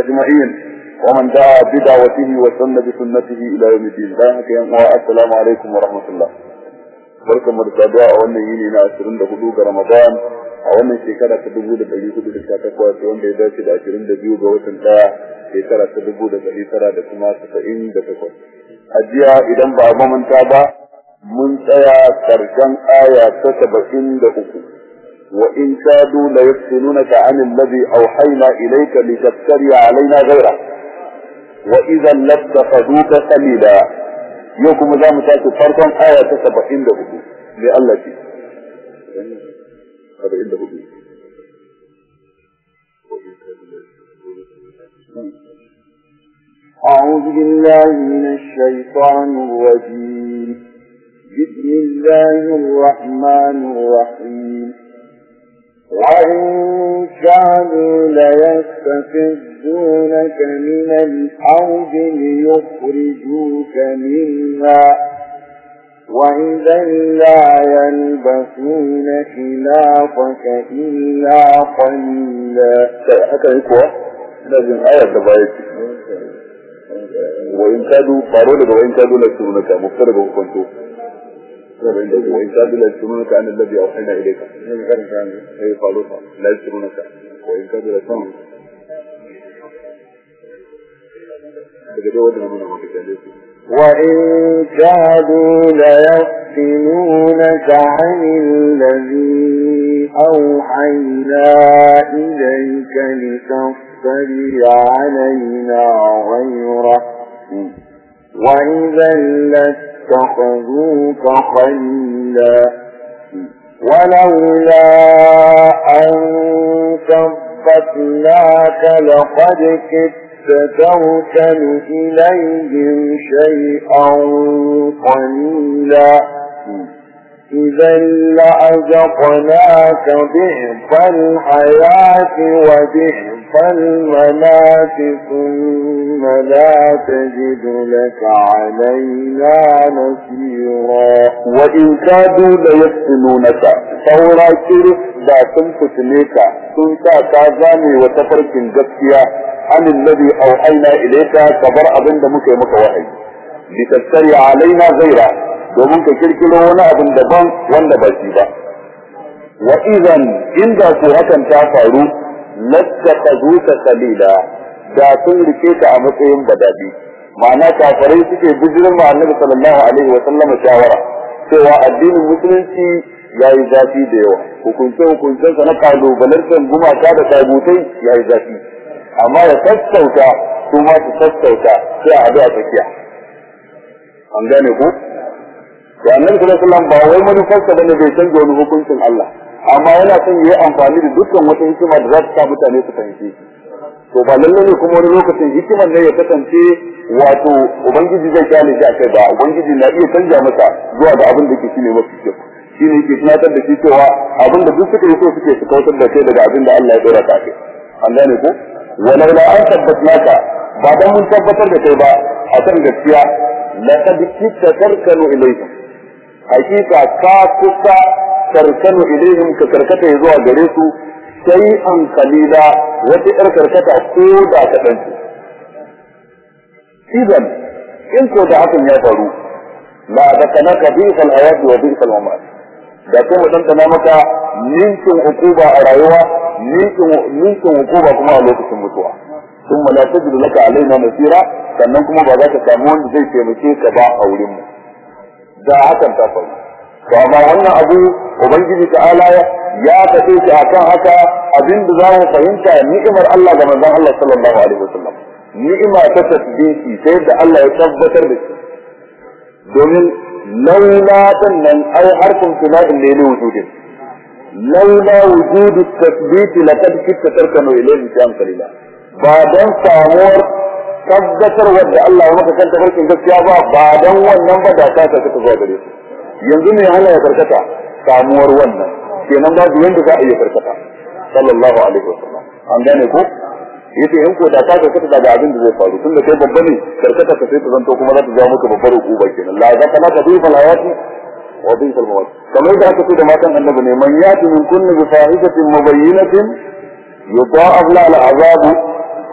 أجمعين ومن دعا بدعوته وسن بسنته إلى يوم الدين ذلك السلام عليكم ورحمة الله barkan mu da saduwa a wannan yini na 24 ga Ramadan a wannan shekara ta 1418 wanda ya dace da 22 ga watan daya shekara ta 1900 da kuma 78 a jiya idan ba a mamanta ba mun tsaya karshen aya ta 73 وإن كادوا ليفتنونك عن الذي أوحينا إليك لتفتري علينا غيره. وإذا لاتخذوك خليلا يوكم ذا متاكد فرقا آية سبعين لألا شيء سبعين له أعوذ بالله من الشيطان الرجيم. بسم الله الرحمن الرحيم. وإن كانوا ليستفزونك من الأرض ليخرجوك منها وإذا لا يلبسون خلافك إلا قليلا وإن كانوا قالوا لك وإن وإن كادوا لا يسرونك عن الذي أوحينا إليك أي قالوا لا يسرونك وإن كادوا لا يسرونك وإن كادوا ليفتنونك عن الذي أوحينا إليك لتفتري علينا غيره وإذا لست اتخذوك خليلا ولولا أن ثبتناك لقد كدت تركن إليهم شيئا قليلا. إذا لأذقناك بحف الحياة وبحف المنات ثم لا تجد لك علينا نسيرا وإن كادوا ليسلونك فورا كرف لا تنفس ليك كنت تازاني وتفرك الجبكية عن الذي أوحينا إليك كبر أبن دمك يمك وحي. Li tattari alaina ghaira domin ka kirkiro wani abin daban wanda ba shi ba wa idan inda ko hakan ta faru lattakazuka kalila da sun riƙe ka a matsayin badadi ma'ana kafarai suke bijirin ma annabi sallallahu alaihi wa sallama shawara cewa addinin musulunci ya yi zafi da yawa hukunce hukuncen sa na kalubalantar gumaka da tabutai ya yi zafi amma ya sassauta su ma su sassauta sai a haɗu a tsakiya an gane ku? To annabi sallallahu alaihi wasallam ba wai manufarsa ba ne bai canza wani hukuncin Allah. Amma yana son yayi amfani da dukkan wata hikima da za ta sa mutane su fahimce shi to ba lalle ne kuma wani lokacin hikimar ne ya kasance wato ubangiji zai ƙyale shi a kai ba. Ubangiji na iya canja masa zuwa ga abin da ke shine mafi kyau. Shi ne ke tunatar da shi cewa abin da duk suka yi so suke su kautar da kai daga abin da Allah ya dora ka kai. An gane ko walau la an tabbatnaka ba dan mun tabbatar da kai ba akan gaskiya لقد كدت تركن إليهم. حقيقة كاكت تركن إليهم كتركت يزوى جريسو شيئا قليلا وتئر كركت كودا كتنك إذا إن كودا حكم يفعلوا لا بكناك ضيق الآيات وضيق الممات da أنت نامك maka عقوبة أرايوة a عقوبة كما hukuba kuma ثم لا تجد لك علينا نصيرا sannan kuma ba za ka samu wanda zai taimake ka ba a wurin mu da hakan ta faru to amma wannan abu ubangiji ta'ala ya kace shi akan haka abin da za mu fahimta ni'imar Allah ga manzon Allah sallallahu alaihi wasallam ni'ima ta tasbihi sai da Allah ya tabbatar da shi domin laula nan ai harfin tunadin ne ne wujudin laula wujudu tasbiti laqad kitta tarkanu ilayhi shay'an qalila ba dan samuwar tabbatar wadda Allah ya maka kanta barkin gaskiya ba ba dan wannan ba da ta zuwa gare su. Yanzu ne hana ya karkata? Samuwar wannan. Kenan babu yanda za a iya karkata. Sallallahu alaihi wasallam. An gane ko? Yace in ko da ka karkata daga abin da zai faru tunda kai babba ne karkata ka sai ta zanto kuma za ta jawo maka babbar hukuma kenan. La za kana ka bifa hayati wa bifa al-mawt kamar da aka ce da matan annabi ne man yati min kulli fahishatin mubayyinatin yudha'af la al-azabu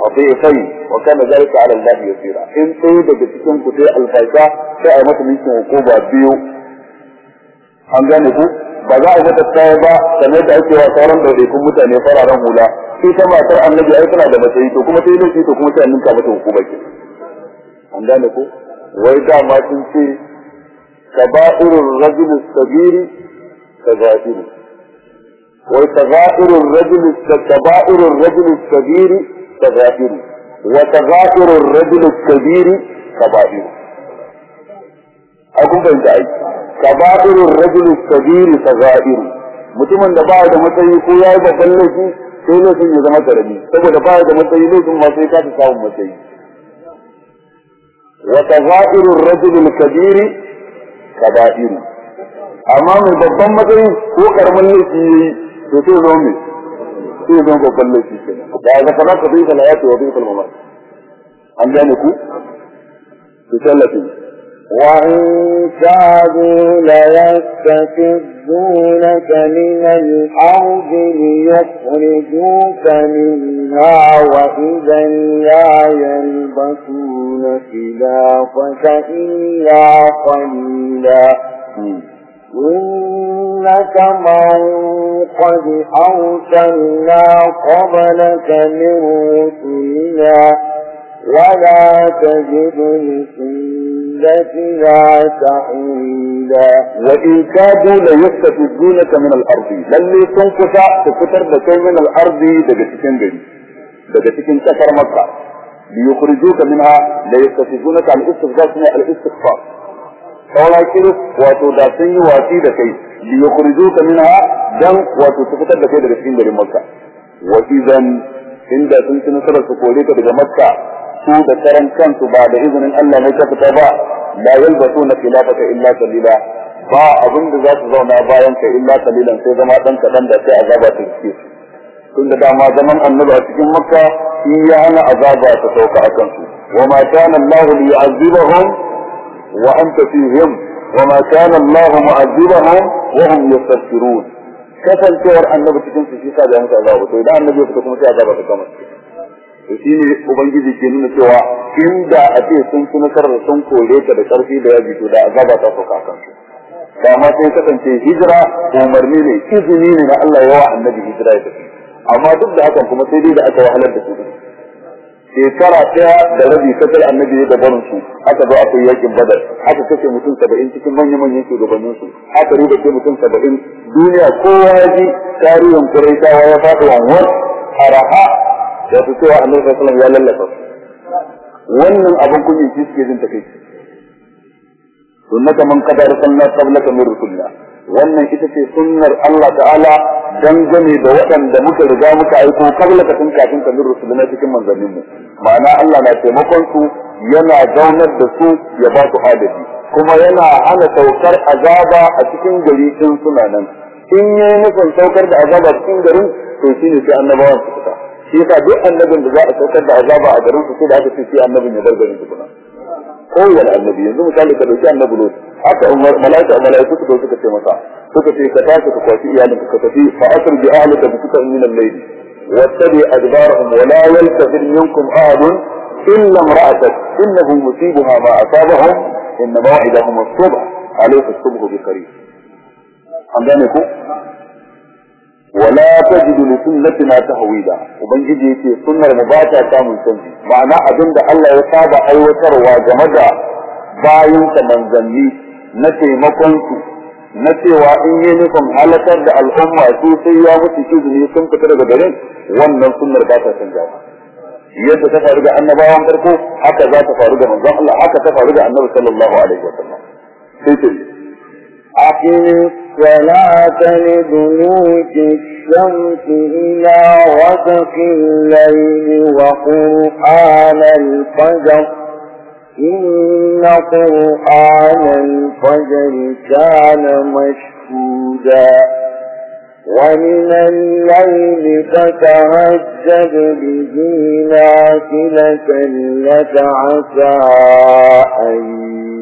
عطيفين وكان ذلك على الله يسيرا. إن طيب قيدة جتكم كتاء الفيساء فأمت منكم عقوبة بيو. عن جانبه بزاء ذات التوبة سميت عكي وصارا بيكم متأني فرارا مولا في سماء ترى أن نجي أيضا عدم سيدو كما تيدو سيدو كما تيدو كما تيدو كما تيدو كما تيدو الرجل الصغير كذاكير وتغائر الرجل كتبائر الرجل الصغير kaba'irul rajul sabiri kaba'iru a kun fahimta aiki kaba'irul rajul sabiri kaba'iru mutumin da ba da matsayi ko ya yi babban laifi sai laifin ya zama ƙarami saboda ba da matsayi laifin ma sai ka ta samun matsayi wa kaba'irul rajul kabiri kaba'iru amma mai babban matsayi ko ƙaramin laifi yayi to sai zo mai sai zama babban laifi kenan da ya zama ka bi kana yato bi kana mamaki an gane ku to sallatin wa in kadu la yastakbunaka min al-ard liyukhrijuka minha wa idan la yanbasuna khilafaka illa qalila إنك من قد أرسلنا قبلك من رسلنا ولا تجد لسنتنا تحويلا وإن كادوا ليستفزونك من الأرض. للي تنكسا تفتر بكي من الأرض دقتكين بني دقتكين كفر مكة. ليخرجوك منها ليستفزونك على الاستفزاز الاستغفار. wato da sun yi watsi da kai li yukhrijuka minha dan wato su fitar da kai daga cikin garin makka wa idan inda sun ci nasarar su kore ka daga makka su da karan kansu ba da izinin Allah ne ka fita ba la yalbasuna khilafaka illa qalila ba abin da zauna bayan ka illa zama dan kadan da sai azaba tunda dama zaman annabi a cikin makka shi ya hana azaba ta sauka a kansu wa ma kana Allah liyu'azzibahum wa anta fihim wa ma kana Allah mu'azzibahum وهم يفكرون كفن تور النبي تكون في شيء سابع مثل الله وطي دعا النبي تكون في عذابة كمس وشيني أبنجي ذي كنون سوا. إن دا أتي سنك نكر سنك وليك بكر في بيا جيتو دا عذابة فقا كمس كما تنكتن في هجرة ومرميني إذنين لألا يواح النبي هجرة يتكي أما تبدأ أكم كما تريد أكوا أهلا بكتن shekara ɗaya da rabi ƙasar annabi da barin su aka zo aka yi yaƙin badar aka kashe mutum saba'in cikin manya-manyan shugabannin su aka riba ce mutum saba'in. Duniya kowa ya ji tarihin kuraitawa ya faɗi wanwar haraha da su cewa annabi sallallahu ya lallafa wannan abin kunyi shi suke jin takai sunnaka man qad arsalna qablaka min rusulina wannan ita ce sunnar Allah ta'ala dangane da waɗanda muka riga muka aiko kabla ka tun kafin ka min rusulina cikin manzannin mu ma'ana Allah na taimakon su yana zaunar da su ya ba su adadi kuma yana hana saukar azaba a cikin gari din suna nan in yayi nufin saukar da azaba cikin garin to shine sai annabawan su fita shi yasa duk annabin da za a saukar da azaba a garin su sai da aka ce sai annabin ya bar garin tukuna kowane annabi yanzu misali ka dauki annabi lut haka umar malaika malaiku suka suka ce masa suka ce ka tashi ka kwashi iyalinka ka tafi fa asr bi ahlika bi kutan min al-layl wattabi adbarahum wa la yaltafit minkum ahadun illa imra'atak innahu musibuha ma asabahum in maw'idahum as-subh alayka as-subh bi qarib an gane ولا تجد لسنتنا تهويدا وبنجد يكي سنة المباتة كامل سنة. معنى أدند الله يصاب أي وكر وجمد باين كمن زني نتي مكنت نتي وإنينكم على تد الأمة في سيامة تشوزني كم تترد بلين ومن سنة المباتة سنة يد تفارج النبا وانتركو حتى ذا تفارج من ذا الله. حتى تفارج النبا صلى الله عليه وسلم. سيتل أكيد أقم الصلاة لدلوك الشمس إلى غسق الليل وقرآن الفجر. إن قرآن الفجر كان مشهودا. ومن الليل فتهجد به نافلة لك عسى أن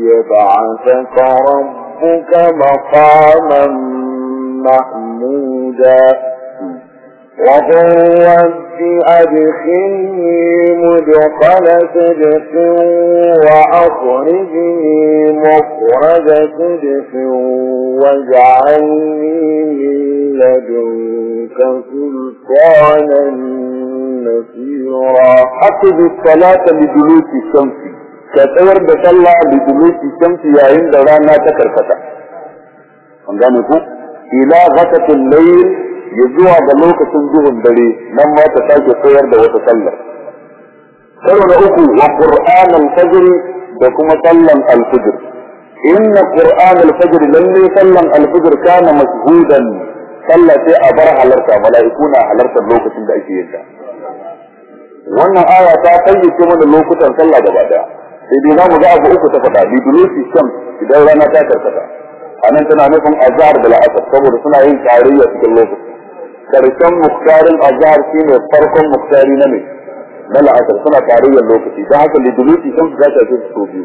يبعثك ربك. ربك مقاما محمودا. وقل رب أدخلني مدخل صدق وأخرجني مخرج صدق واجعلني من لدنك سلطانا نصيرا. أقضي الصلاة لدلوك الشمس. ka tsawar da sallah da duluki shamsi yayin da rana ta karkata. An gane ku? Ila zakatul layl ya da ga lokacin duhun dare nan ma ta sake tsayar da wata sallar. Karo na uku wa qur'an al-fajr da kuma sallan al-fajr. Inna qur'an al-fajr lalle sallan al-fajr kana mashhudan. Sallah sai a bar halarta mala'iku na halartar lokacin da ake yin ta. Wannan aya ta fayyace mana lokutan sallah gaba ɗaya. Sai dai zamu ga abu uku ta faɗa bi dulusi shams idan rana ta karkata anan tana nufin azhar da la'asar saboda suna yin tarayya cikin lokaci karshen muktarin azhar shine farkon muktari na mai na la'asar suna tarayyar lokaci don haka liduluti sun za ta fi su biyu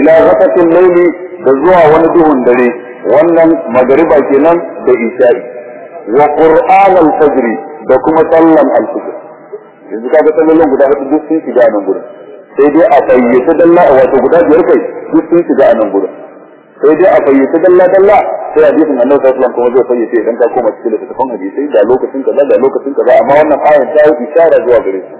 ila zakatin laili da zuwa wani duhun dare wannan magariba kenan da isha'i wa qur'an al-fajr da kuma sallan al-fajr yanzu kaga sallolin guda hudu duk sun shiga nan gurin sai dai a fayyace dalla wato guda biyar kai duk sun shiga nan gurin sai dai a fayyace dalla dalla sai hadisin annabi sallallahu alaihi wasallam kuma zai fayyace idan ka koma cikin littafin hadisi da lokacin kaza da lokacin kaza amma wannan ayan ta yi isharar zuwa gare shi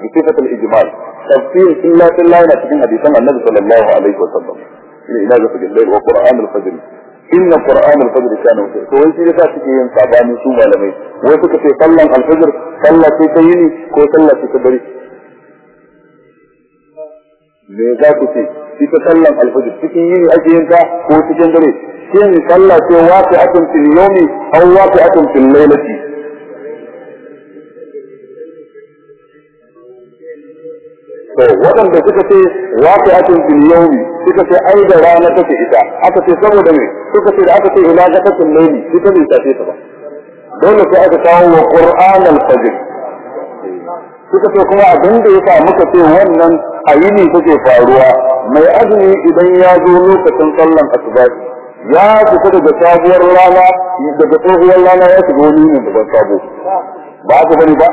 bi sifatul ijmal tafsir illa illa yana cikin hadisan annabi sallallahu alaihi wasallam ina ina ga dai wa qur'an al-fajr inna qur'an al-fajr kana wuta to wai shi yasa suke yin sabani su malamai wai suka ce sallan al-fajr sallah sai ta yini ko sallah sai ta dare me za ku ce? Ita sallan alfajir cikin yini ake yin ta ko cikin dare? Shin sallah ce wafi atun fil yawmi aw wafi atun fil lailati to waɗanda suka ce wafi atun fil yawmi suka ce ai da rana take ita aka ce saboda me? Suka ce da aka ce ila gatatul layli ita bai tafi ta ba. Dole sai aka kawo wa qur'an al-fajr suka ce kuma abin da ya muka ce wannan a yini take faruwa. Mai azumi idan ya zo lokacin sallan asuba ya fita daga sabuwar rana daga tsohuwar rana ya shiga wani ne daga sabo. Ba ku ba ne ba?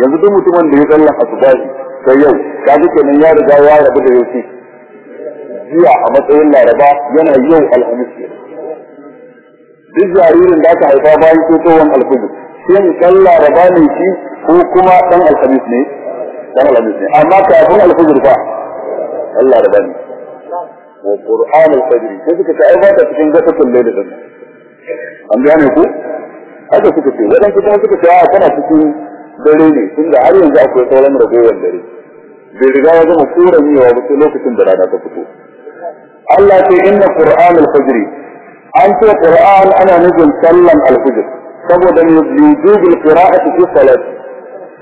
Yanzu duk mutumin da ya sallan asuba sai yau kaji kenan ya riga ya rabu da yau jiya a matsayin laraba yana yau alhamis duk jaririn da aka haifa bayan tsohon alfijir shin kan laraba ne shi ko kuma dan alhamis ne? Dan alhamis ne. Amma kafin alfajr fa Allah da bani wa qur'an al-fajr. Sai suka ta cikin gasatul layl din. An gane ku? Haka suka ce. Wadan kuma suka ce a kana cikin dare ne. Tunda har yanzu akwai sauran ragowar dare. Bai riga ya gama kuran yawa ba sai lokacin da rana ta fito. Allah ce inna qur'an al-fajr. An ce qur'an ana nufin sallan al-fajr. Saboda wujubul qira'ati fi salati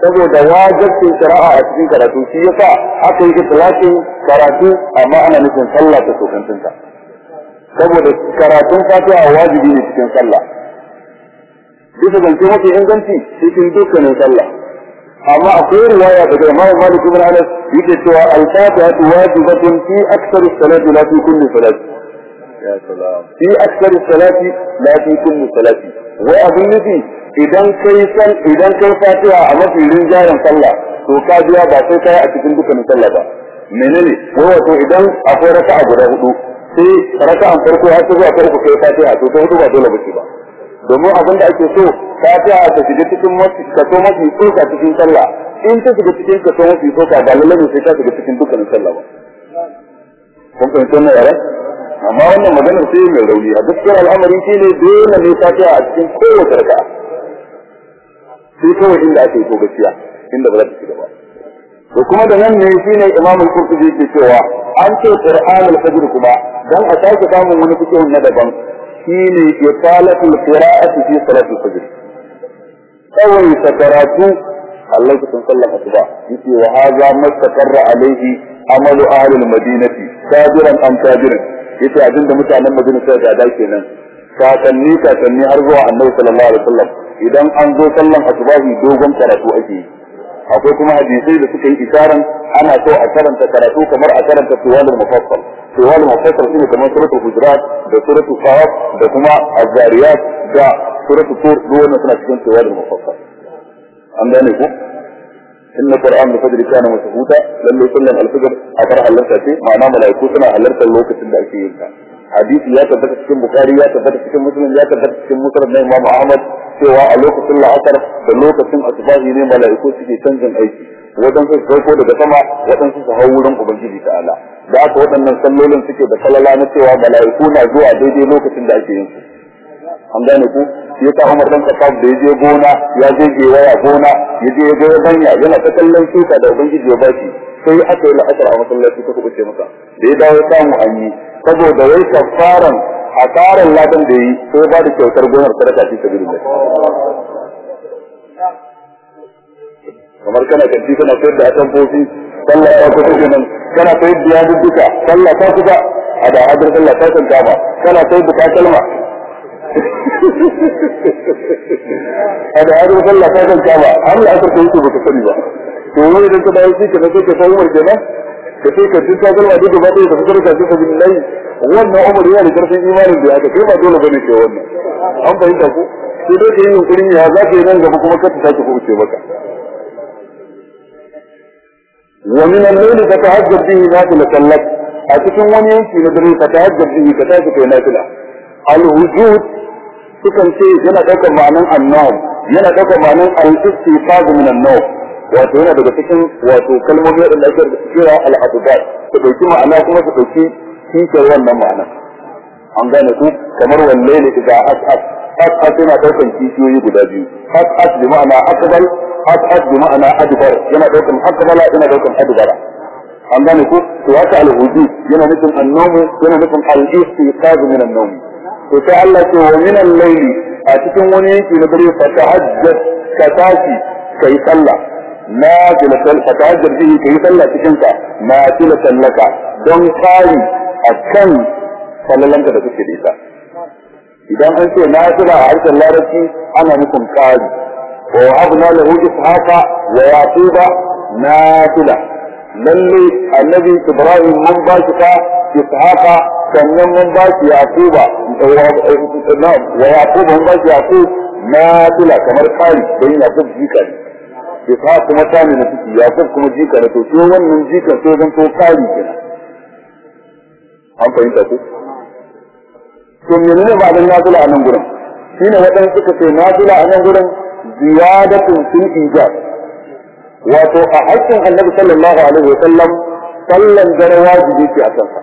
saboda wajibcin shari'a a cikin karatu shi yasa aka yi itlaqin karatu amma ana nufin sallah ta sokantinta saboda karatun fatiha wajibi ne cikin sallah bisa zance mafi inganci cikin dukkanin sallah amma akwai riwaya daga Imam Malik ibn Anas yake cewa al-fatiha wajibatun fi aktsari salati la fi kulli salati ya salam fi aktsari salati la fi kulli salati wai abin nufi idan kai san idan kai fatiha a mafi rinjayen sallah to ka biya ba sai kai a cikin dukkanin sallah ba. Menene? Wai wato idan akwai raka'a guda huɗu sai raka'an farko har zuwa ta uku kai fatiha to ta huɗu ba dole bace ba. Domin abin da ake so fatiha ta shiga cikin kaso mafi tsoka cikin sallah. In ta shiga cikin kaso mafi tsoka ba lallai ne sai ta shiga cikin dukkanin sallah ba. Kun fahimci wannan yaran amma wannan maganar sai mai rauni a gaskiyar al'amari shi ne dole ne fatiha a cikin kowace raka'a sai kawai inda ake ko gaskiya inda ba za ta shiga ba to kuma da nan ne shine imam al-qurtubi yake cewa an ce qur'an al-fajr kuma dan a sake samun wani fikihun na daban shine iqalatu al-qira'ati fi salati al-fajr kawai ta karatu Allah ku san sallar asuba yace wa hadha mastaqarra alaihi amalu ahli al-madinati sabiran am sabiran yace abinda mutanen Madina suka gada kenan kakanni kakanni har zuwa Annabi sallallahu alaihi wasallam idan an zo sallan asubahi dogon karatu ake akwai kuma hadisai da suka yi isaran ana so a karanta karatu kamar a karanta tuwalul mufassal tuwalul mufassal shine kamar suratul hujurat da suratul qaf da kuma az-zariyat da suratul tur duk wannan suna cikin tuwalul mufassal an gane ku inna qur'an al-fajr kana mashhuda lalle sallan al-fajr a bar halarta ce ma'ana malaiku suna halartar lokacin da ake yin ta hadisi ya tabbata cikin bukhari ya tabbata cikin muslim ya tabbata cikin musnad na imam ahmad cewa a lokacin la'asar da lokacin asbahi ne malaiku suke canjin aiki waɗansu su sauko daga sama waɗansu su hau wurin ubangiji ta'ala da aka waɗannan sallolin suke da falala na cewa malaiku na zuwa daidai lokacin da ake yin su an gane ku shi yasa Umar dan Khattab da ya je gona ya je gewaya gona ya je ya ga banya yana ta kallon shuka da ubangiji ya bashi. Sai aka yi la'asar a masallaci ta kubuce masa. Da ya dawo samu an yi. Saboda wai kafaran asaran ladan da yi sai ba da kyautar gonar sadaka fi sabilillah. Kamar kana kanti kana sayar da atamfofi sallah ta kusa kenan kana sayar da yadudduka sallah ta kusa a da hadar sallah ta kan kama kana sayar da takalma a da hadar sallah ta kan kama har la aka kai baka sani ba to wani idan ka dawo shi kenan sai ka san umar kenan da sai ka tinta kalma duk ba dai ka fitar da shi sabin lahi wannan umar yana da karfin imanin da aka kai ba dole bane ke wannan an fahimta ko sai dai ka yi yunkurin ya za ka yi nan gaba kuma ka ta sake kuɓuce maka ومن الليل فتهجد به نافلة لك أتكن وني في ندري فتهجد به كتاك في نافلة الوجود sukan ce yana ɗaukar ma'anan annawm yana ɗaukar ma'anan al-istiqaz min an-nawm wato yana daga cikin wato kalmomi da ake kira al-abdad su dauki ma'ana kuma su dauki kishiyar wannan ma'ana an gane ku kamar wallahi idza as'ad as'ad yana ɗaukar kishiyoyi guda biyu as'ad bi ma'ana akbal as'ad bi ma'ana adbar yana ɗaukar akbala yana ɗaukar adbara an gane ku to haka al-wujud yana nufin an-nawm yana nufin al-istiqaz min an-nawm to sai Allah ce wa min al-layli a cikin wani yanki na dare fa tahajjat ka tashi kai sallah na tilatan fa tahajjat bihi kai sallah cikin ka na tilatan laka don kari akan sallalanka da kake da ita idan an ce na tila a harshen larabci ana nufin kari wa habna lahu ishaqa wa yaquba nafila lalle annabi ibrahim mun ba shi ta ishaqa sannan mun ba shi yaquba wa yaquba mun ba shi yaqub nafila kamar kari don yaqub jika ne. Ishaq kuma tani na ciki yaqub kuma jika ne. To shi wannan jikan sai zan to kari kenan. An fahimta ko to menene ma'anar nafila a nan gurin? Shine waɗanda suka ce nafila a nan gurin ziyadatun fil ijab. Wato a haƙƙin annabi sallallahu alaihi wa sallam sallan dare wajibi ce a kansa.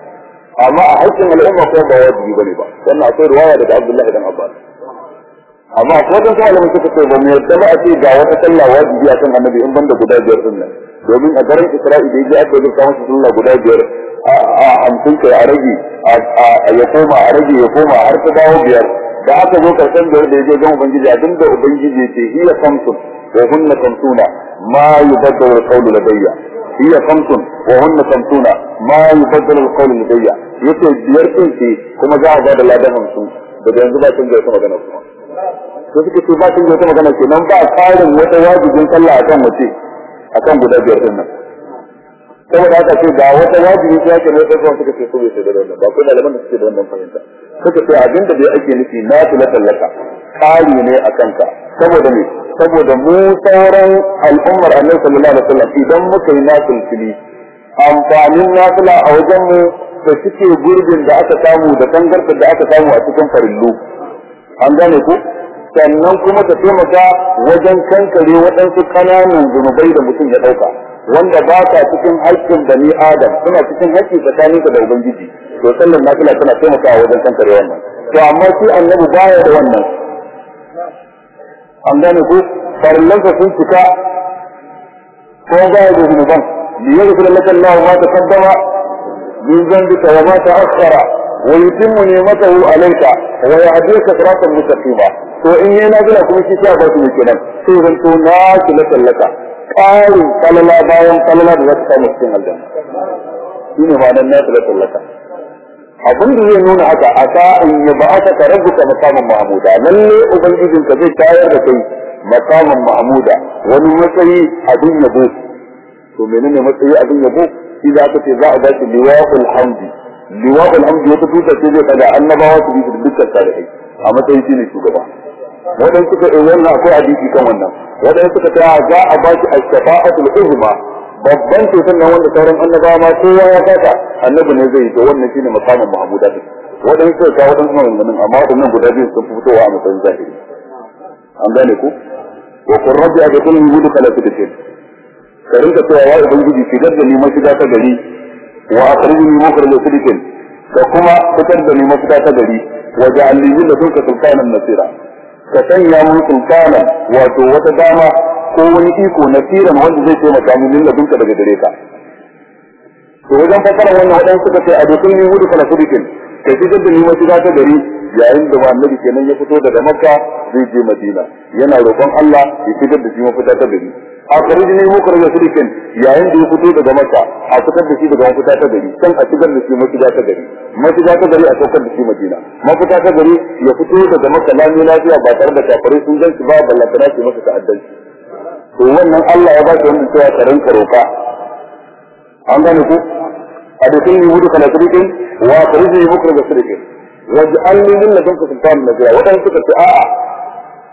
أما حكم الأمة فهذا هو واجب يبنيبا لأن اعطي رواية لك عبد الله ابن عبال أما اخواتن فعلا من كتب تظنية تبع في جاوة الله واجب يعطينها النبي انبان دا قدائي جير سنة. ومن اجرى اسرائي بيجي اكبر جير. سنة صلى الله قدائي جير ام تلك عرجي يقوم عرجي يقوم عرق داو جير. دا اكا جو كرسن جير دي جو جو بنجي جي أدن دا جي تي هي خمسن وهن خمسون. ما يبدو القول لدي. Kamsun wa hunna kamsuna ma yubaddalu alqawlu ladayya ya ce biyar din ce kuma za a ba da ladan hamsin daga yanzu ba kin ga wata magana kuma to suke ce ba kin ga wata magana kenan ba karin wata wajibin sallah akan mace akan guda biyar ɗin nan saboda haka ce ga wata wajibi ta yake ne sai suka ce su bai sai da wannan ba ko malaman da suke da wannan fahimta suka ake nufi na kari ne a kanka saboda saboda mu sauran al'ummar annabi sallallahu alaihi wasallam idan muka yi nasul fili amfanin nafila a wajen mu da suke gurbin da aka samu da tangarfar da aka samu a cikin farillu. An gane ku? Sannan kuma ta taimaka wajen kankare waɗansu ƙananan zunubai da mutum ya ɗauka wanda ba ta cikin haƙƙin bani adam suna cikin haƙƙi tsakaninka da ubangiji. To sallar nafila tana taimakawa wajen kankare wannan. To amma shi annabi baya da wannan. An gane ku farillansa sun cika ko baya da zunuban. Liyar da laka Allah ma taqaddama min dhanbika wa ma ta'akhkhara wa yutimmu ni'matahu alayka wa yahdika siratan mustaqima. To in yayi nafila kuma shi sai ba su kenan. Sai zan to na kula tallaka ƙarin falala bayan falala da za ta aljanna. Shi ne ma'anar na tula tallaka abin da zai nuna haka a sa'in ya ba aka ka rabuta makamin mahmuda lalle ubangijin ka zai tayar da kai makamin mahmuda wani matsayi abin yabo to menene matsayi abin yabo shi za ka ce za a ba shi liwa'ul hamdi liwa'ul hamdi wata tuta ce zai kada annabawa su bi dukkan salihai a matsayin shi ne shugaba wadan suka yi wannan akwai hadisi kan wannan wadan suka ta za a ba shi ash-shafa'atul uzma babban ceton nan wanda sauran annabawa ma kowa ya fata annabi ne zai yi. To wannan shine makamin mahmuda din. Wadan suka ga wadan kuma wannan amma wadannan guda biyu sun fitowa a matsayin zahiri. An gane ku? Wa qur rabbi adkhilni mudkhala sidqin ka rinka cewa ya ubangiji shigar da ni mashiga ta gari wa akhrijni mukhrij sidqin. Da kuma fitar da ni mafita ta gari wa ja'alni min ladunka sultanan nasira. Ka sanya mun sultanan wato wata dama ko wani iko nasiran wanda zai taimaka min min ladunka daga gare ka. To wajen fasara wannan wadan suka ce a dukkan ni huɗu kala sidikin kai fitar da ni mashiga ta gari yayin da annabi kenan ya fito daga makka zai je madina. Yana roƙon Allah ya fitar da shi mafita ta gari. A kariji ne muka rage sirikin yayin da ya fito daga maka a fitar da shi daga mafita ta gari can a shigar da shi mafita ta gari. Mafita ta gari a saukar da shi madina. Mafita ta gari ya fito daga maka lami lafiya ba tare da kafirai sun gan shi ba ballantana shi masa ta'addanci. To wannan Allah ya ba shi wannan cewa ka rinka roƙa. An gane ku? A dukkan yi huɗu kana sirikin wa kariji ne muka rage sirikin waj'alni min ladunka sultanan nabiyya wadanda suka ce a'a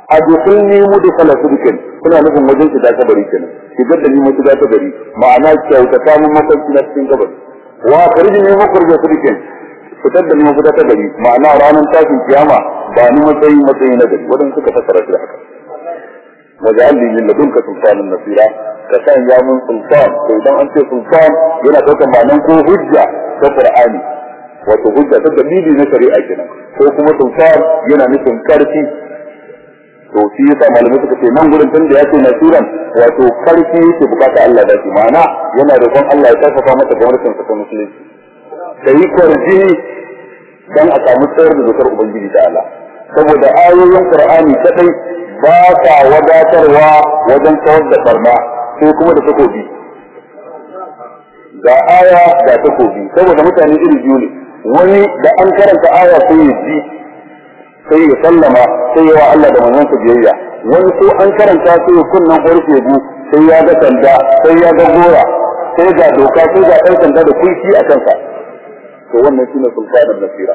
a dukkan ni mudkhala sirikin suna nufin wajen shiga kabari kenan. Shigar da ni mu shiga kabari ma'ana kyautata mun mafarki na cikin kabari. Wa ne makar da sadikin fitar da ni mu fita kabari ma'ana ranar tashin kiyama ba ni matsayi matsayi na gari. Wadanda suka fassara shi haka. Wajen li min ladunka sultanan nasira ka san ya mun sultan to idan an ce sultan yana ɗaukar ma'anan ko hujja ta qur'ani wato hujja ta dalili na shari'a kenan ko kuma sultan yana nufin ƙarfi to shi yasa malamai suka ce nan gurin tunda ya ce nasiran wato ƙarfi yake buƙata Allah da shi ma'ana yana roƙon Allah ya ƙarfafa masa gwamnatin sa ta musulunci da yi kwarjini dan a samu tsayar da dokar ubangiji da Allah saboda ayoyin qur'ani kadai ba sa wadatarwa wajen kawar da barna sai kuma da takobi. Ga aya ga takobi. Saboda mutane iri biyu ne. Wani da an karanta aya sai ya ji sai ya sallama sai yawa Allah da manzon biyayya. Wani ko an karanta sai ya kunnan farfe bu sai ya ga sanda sai ya ga gora sai ga doka sai ga ɗan sanda da kulki a kansa. To wannan shine sultanan nasira.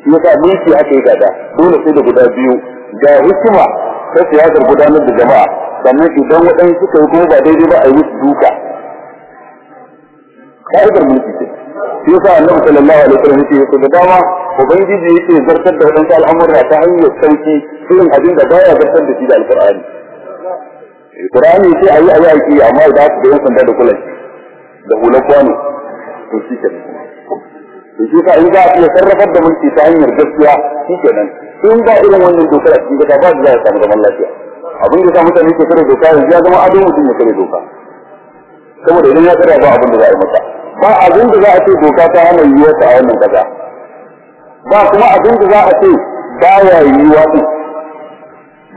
Shi yasa mulki yi gada. Dole sai da guda biyu. Ga hikima ta siyasar gudanar da jama'a. Sannan idan waɗansu suka yi kuma ba daidai ba a yi musu duka. Ka'idar mulki ce. Shi yasa annabi sallallahu alaihi wasallam yake ko da dama ubangiji yake zartar da wadansu al'amura ta hanyar sauƙi irin abin da baya zartar da shi da alqur'ani. Alqur'ani sai ayi ayi aiki amma da su da yan sanda da kula da hula kwano to shi kenan to shi ka in za a iya sarrafar da mulki ta hanyar gaskiya shi kenan in ba irin wannan dokar a cikin gaba ba za a samu zaman lafiya. Abin da sa mutane ke kare doka yanzu ya zama adon mutum ya kare doka. Saboda idan ya kare ba abin da za a yi masa. Ba abin da za a ce doka ta hana yiwuwa ta wannan kaza. Ba kuma abin da za a ce ba ya yiwuwa din.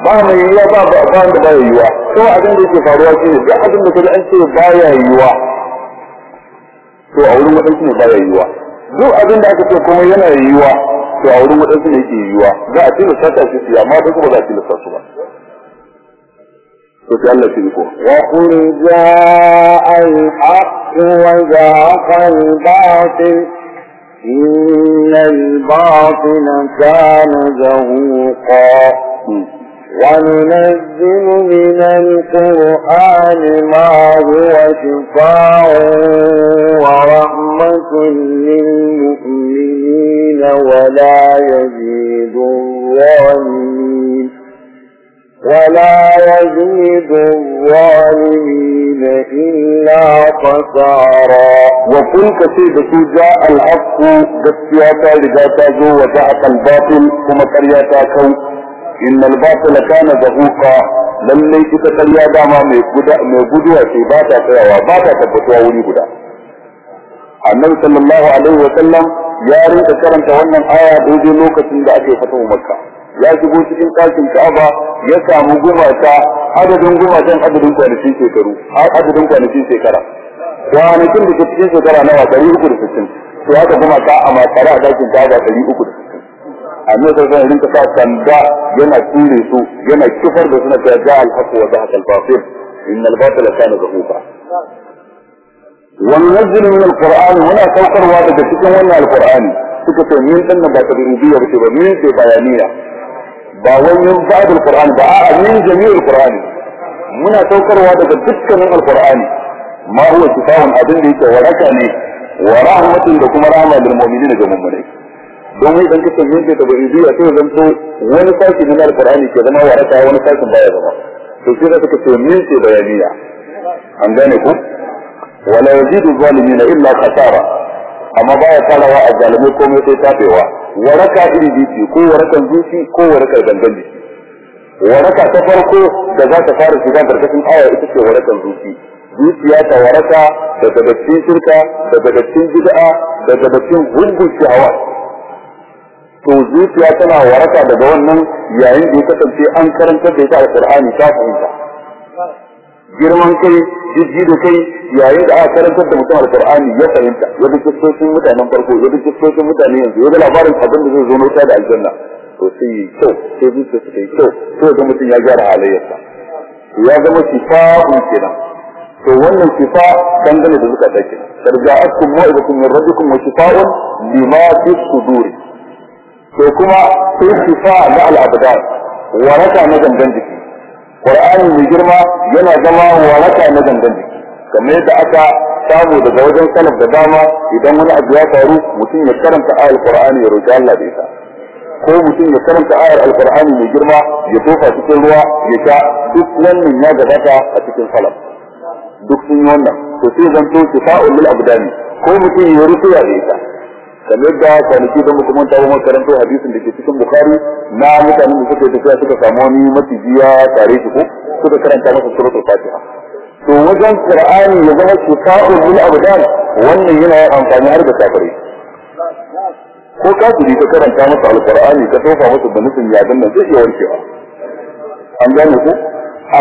Ba mai yiwuwa ba ba ba da ba ya yiwuwa. Ko abin da yake faruwa shine duk abin da kaji an ce ba ya yiwuwa to a wurin wadansu ne ba ya yiwuwa. Duk abin da aka ce kuma yana yiwuwa to a wurin wadansu ne yake yiwuwa za a tilasta ta shi su amma duk ba za a tilasta su ba to sai Allah shi ko وقل جاء الحق وزهق الباطل إن الباطل كان زهوقا وننزل من القرآن ما هو شفاء ورحمة للمؤمنين ولا يزيد الظالمين ولا يزيد الظالمين إلا خسارا وكل كثير جاء الحق zo wa ja'a al-batil kuma ƙarya ta kau inna al-batil kana zahuqa lalle ita ƙarya dama mai guda mai guduwa ce ba ta tsayawa ba ta tabbatuwa wuri guda annabi sallallahu alaihi wa sallam ya rinka karanta wannan aya daidai lokacin da ake fatawa makka ya shigo cikin ɗakin Ka'aba ya samu gumata adadin gumatan adadin kwanakin shekaru adadin kwanakin shekara kwanakin da ke cikin shekara nawa ɗari uku da sittin to haka gumata a makara a ɗakin Ka'aba ɗari uku da annabi sallallahu alaihi rinka sa sanda yana ture su yana kifar da suna ta ja al-haqq wa zahaqa al-batil inna al-batila kana zahuqa وننزل من القرآن هنا سوكر واحدة cikin wannan alqur'ani suka ce min din ba ta rububiyya ba ba min ce bayaniya ba wai min ba'dul qur'ani ba a'a min jami'ul qur'ani muna saukarwa daga dukkanin alqur'ani ma huwa shifa'un abin da yake waraka ne wa rahmatun da kuma rahma lil mu'minina ga mu'minai don idan kace min ta tabi'iyya sai zan to wani sashi na alqur'ani ke zama waraka wani sashin baya zama. To sai da suka ce min ce bayaniya? An gane ku? Wala yazidu zalimina illa khasara. Amma baya farawa a zalimai komai sai tafewa. Waraka iri biyu ko warakan zuci ko warakar gangan jiki. Waraka ta farko da za ta fara shiga ƙarƙashin aya ita ce warakan zuci. Zuciya ta waraka daga dattin shirka daga dattin bid'a daga dattin gungun shawa to zuciya tana waraka daga wannan yayin da ya kasance an karantar da ita alqur'ani ta fahimta. Girman kai jijji da kai yayin da aka karantar da mutum alqur'ani ya fahimta. Ya bi kistocin mutanen farko ya bi kistocin mutane yanzu ya ga labarin abin da zai zo nauta da aljanna. To sai yi kyau sai zuciya su kai kyau sai ga mutum ya gyara halayyarsa. Ya zama shifa'un kenan. To wannan shifa dangane da zuka take tarja'atkum mu'izakum min rabbikum wa shifa'un lima fi sudur to kuma sai shifa na al-abdan waraka na gangan jiki. Qur'ani mai girma yana zama waraka na gangan jiki kamar yadda aka samu daga wajen salaf da dama idan wani abu ya faru mutum ya karanta ayar Qur'ani ya roki Allah da ita. Ko mutum ya karanta ayar Al-Qur'ani mai girma ya tofa cikin ruwa ya sha duk wannan ya gabata a cikin salaf. Duk sun yi wannan. To sai zan to shifa'ul lil abdani. Ko mutum ya rufuya da ita. Kamar da kwanaki don mutum ta kuma karanto hadisin da ke cikin bukhari na mutanen da suka tafiya suka samu wani maciji ya tare shi ko suka karanta masa suratul fatiha. To wajen qur'ani ya zama shifa'ul lil abdan wannan yana amfani har da kafirai. Ko kafiri ka karanta masa alqur'ani ka tofa masa da nufin yadan nan zai iya warkewa. An gane ko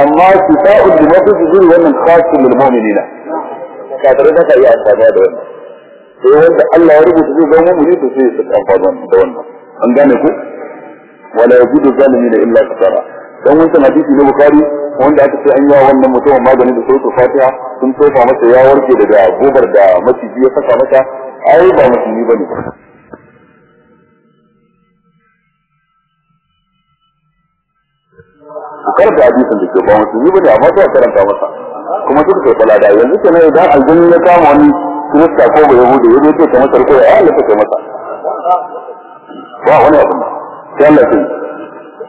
amma shifa'ul fi sudur wannan khasun lil mu'minina. Kafirai ka iya amfani da wannan. Sai wanda Allah ya rubuta zai zama mu'mini to sai su amfani da wannan. An gane ku? Wala yajidu zalimina illa kasara dan wancan hadisi na bukari wanda aka ce an yi wannan mutumin magani da sautu fatiha sun tofa masa ya warke daga gobar da maciji ya saka masa ai ba musulmi ba ne. Ku karanta hadisin da ke ba musulmi ba ne amma sai karanta masa. Kuma suka kai falada yanzu kenan idan aljanni ya kama wani kirista ko ba yahudu ya zo ta masa ko ya Allah ta masa ba wani abu sai Allah sai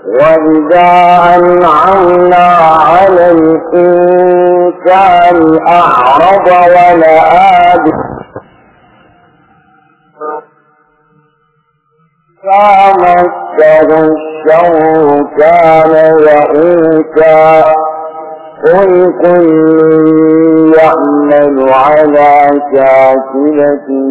وإذا أنعمنا على الإنسان أعرض ونأى فمسه الشر كان يئوسا قل كل يعمل على شاكلته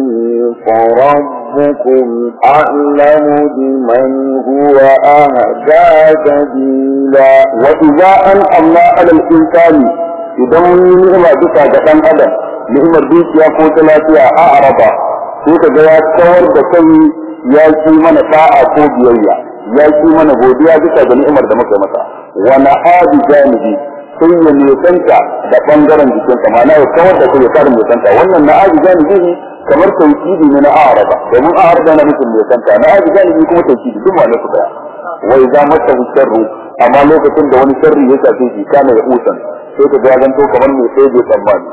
فربكم أعلم بمن هو أهدى سبيلا وإذا أنعمنا على الإنسان idan mun yi ni'ima bisa ga ɗan adam ni'imar dukiya ko ta lafiya a araba sai ka ga ya kawar da kai ya ci mana da'a ko biyayya ya sai ya nisanta da ɓangaren jikinsa ma'ana ya kawar da kai ya fara nisanta. Wannan na'adi janibi kamar tauhidi ne na araba. Domin araba na nufin nisanta na'adi janibi kuma tauhidi duk ma nasu ɗaya. Wa idza masa sharru amma lokacin da wani sharri ya shafe shi kana ya usan sai ka ga zanto kamar mai sai bai tsammani.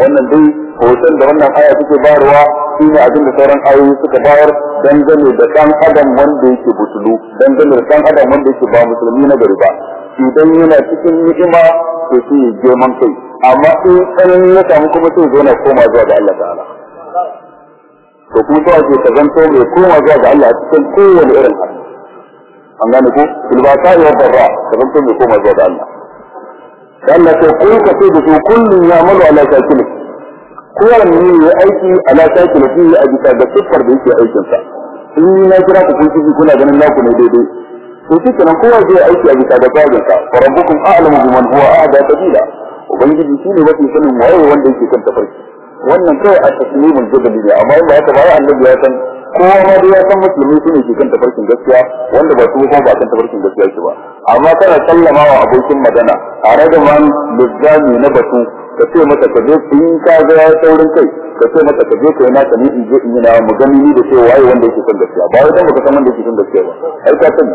Wannan dai hoton da wannan aya take bayarwa shi ne abin da sauran ayoyi suka bayar dangane da dan adam wanda yake butulu dangane da dan adam wanda yake ba musulmi na gari ba. Idan yana cikin ni'ima to shi ne girman kai amma in tsanani ya samu kuma sai zo na koma zuwa ga Allah ta'ala to kuma sai ake ka zanto mai koma zuwa ga Allah cikin kowane irin hali an gane ko ilbata ya barra ka zanto mai koma zuwa ga Allah Allah ce kun ka ce da su kullum ya malu ala shakili kowanne ya aiki ala shakili fi a bisa da siffar da yake aikin sa in na kira ku kun kuna ganin naku ne daidai to shi kenan kowa zai aiki a bisa da tsagin sa. Fa rabbukum a'lamu biman huwa a'da sabila. Ubangiji shi ne mafi sanin waye wanda yake kan tafarki. Wannan kai a taslimul jabali ne amma ba haka ba annabi ya san kowa ma dai ya san musulmi su ne ke kan tafarkin gaskiya wanda ba su kuma ba kan tafarkin gaskiya ke ba. Amma kana sallama wa abokin magana a ragaman lizzami na batu ka ce masa ka je in ka ga ya saurin kai ka ce masa ka je ka yi naka ni in je in yi na mu ni da cewa waye wanda yake kan gaskiya. Ba wai dan baka san wanda yake kan gaskiya ba. Ai ka sani.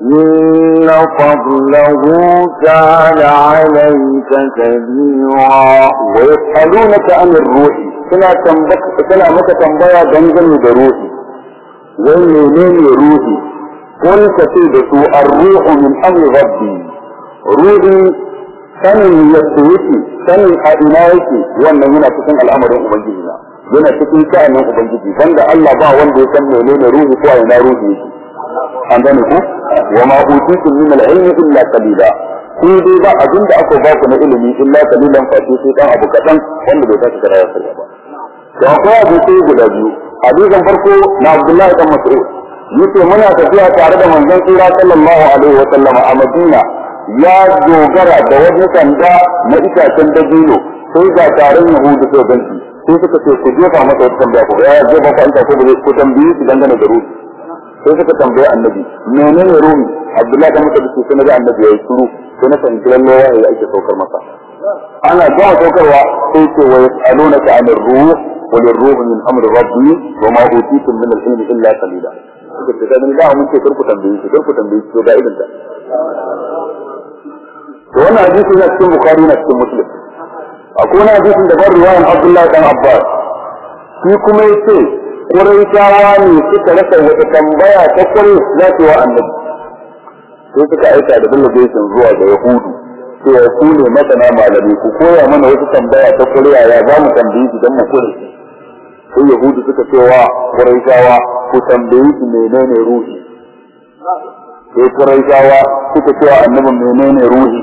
إن فضله كان عليك كبيرا. ويسألونك عن الروح. كلا تنبك كلا متى تنبيا جنجل بروحي ويمين روحي قل كتبت الروح من أمر ربي. روحي سمن يسويتي سمن أدنائتي وأن هنا تكون الأمر أبجينا هنا تكون كأنه أبجينا فإن الله باع وانده سمن لين روحي. كوائنا روحي an gane ku? Wa ma utitum min al-ilmi illa qalila. Ku dai ba abin da aka ba ku na ilimi illa qalilan fa sai dan abu kadan wanda bai tashi karaya sai ba. To akwai abu sai guda biyu. Hadisin farko na Abdullahi dan Mas'ud. Yace muna tafiya tare da manzon tsira sallallahu alaihi wa sallam a Madina. Ya dogara da wani sanda na itacen dabino. Sai ga taron Yahudu sai ganci sai suka ce ku jefa masa wata tambaya ku ya jefa ka anta ko ku tambayi su dangane da ruhi. Sai suka tambaye annabi menene ruhi abdullahi da muka dace sai ga annabi yayi shiru sai na fahimci lalle wahayi ake saukar masa ana gama saukarwa sai ce wa yas'alunaka 'anil ruh qul ar-ruh min amri rabbi wa ma utitum min al-ilmi illa qalila suka ce dan da mun ce karku tambaye shi karku tambaye shi ga idan ta to wannan hadisi na cikin bukhari na cikin muslim akwai hadisin da ban riwayan abdullahi dan abbas shi kuma yace Quraishawa ne suka rasa wata tambaya ta kware za su annabi. Sai suka aika da delegation zuwa ga Yahudu cewa ku ne masana malami ku koya mana wasu tambaya ta kware ya za mu tambayi shi don mu kure sai Yahudu suka ce wa Quraishawa ku tambayi shi menene ruhi. Sai Quraishawa suka ce wa annabi menene ruhi?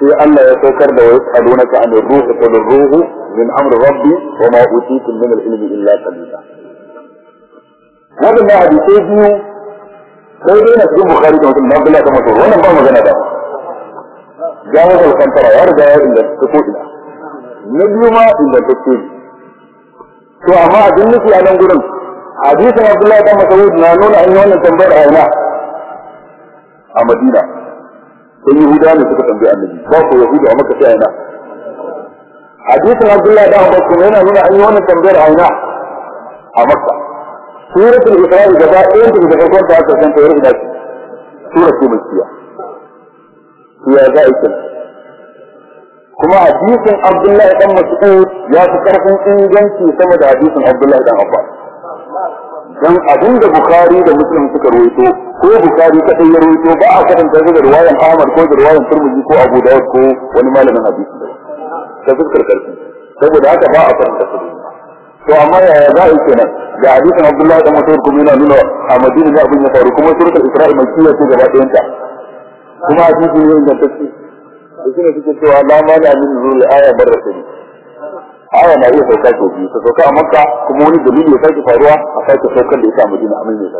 Sai Allah ya saukar da wasu alunaka an ruhu qul ruhu من امر ربي وما ma من العلم الا قليلا هذا qalila wannan hadisi sai dai na cikin bukhari da muslim abdullahi da mutum wannan ba magana ba. Ya wajen kantara ya riga ya inganta ta ko ina. Na biyu ma ingantacce to amma abin nufi a nan gurin hadisin abdullahi da mutum na nuna an yi wannan tambayar a a madina. Sai yahudawa ne suka tambayi annabi. Ba ko yahudawa maka sai a حديث عبد الله بن ده بس هنا هنا اي وأنا تنبير عينا عمكة سورة الإسراء الجزاء انت في تفكر تعالى عشان تعرف ناس سورة يوم السيا هي ذائقة كما حديث عبد الله بن مسعود يا سكر كنت جنتي سمع حديث عبد الله بن عباس. dan abin da bukhari da muslim suka rawaito ko bukhari ka tayyaro ba a kan da riwayar Ahmad ko riwayar Tirmidhi ko Abu Dawud ko wani malamin hadisi ta fuskar ƙarfi saboda haka ba a karanta su to amma yaya za a yi kenan? Ga hadisin Abdullahi da Mas'ud kuma yana nuna a Madina ne abin ya faru kuma suratul Isra'i makkiya ce gaba ɗayan ta. Kuma hadisi ne ingantacce. To shine suke cewa la mala min nuzul aya barratin aya na iya sauka ko biyu ta sauka a Makka kuma wani dalili ya sake faruwa a sake saukar da ita a Madina a mai mai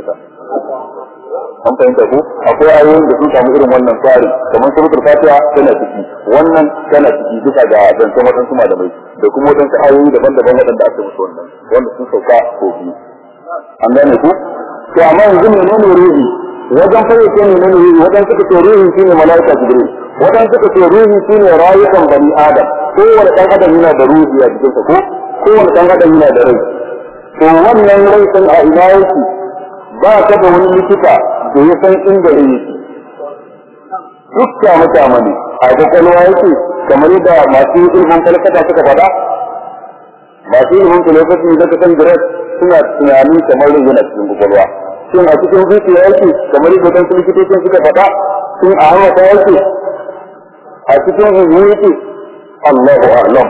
an fahimta ko akwai ayoyin da sun samu irin wannan tsari kamar suratul fatiha tana ciki. Wannan tana ciki duka ga zancen waɗansu malamai da kuma waɗansu ayoyi daban-daban waɗanda aka musu wannan wanda sun sauka ko biyu. An gane ku? To amma yanzu ne nuna ruhi? Wajen fayyace ne nuna ruhi? Wajen suka ce ruhi shine mala'ika jibril. Wajen suka ce ruhi shine rayukan bani adam. Kowane ɗan adam yana da ruhi a jikinsa ko? Kowane ɗan adam yana da rai. To wannan rai sun a ina yake? Ba ka da wani likita da ya san inda ya yi. Duk kama kama ne a ƙwaƙwalwa yake kamar yadda masu ilimin falsata suka faɗa. Masu ilimin filosofi da ka san direct suna tunani kamar yin yana cikin ƙwaƙwalwa shin a cikin zuciya yake kamar yadda wadansu likitocin suka faɗa? Shin a hamata yake? A cikin huhu yake? Allahu a'lam.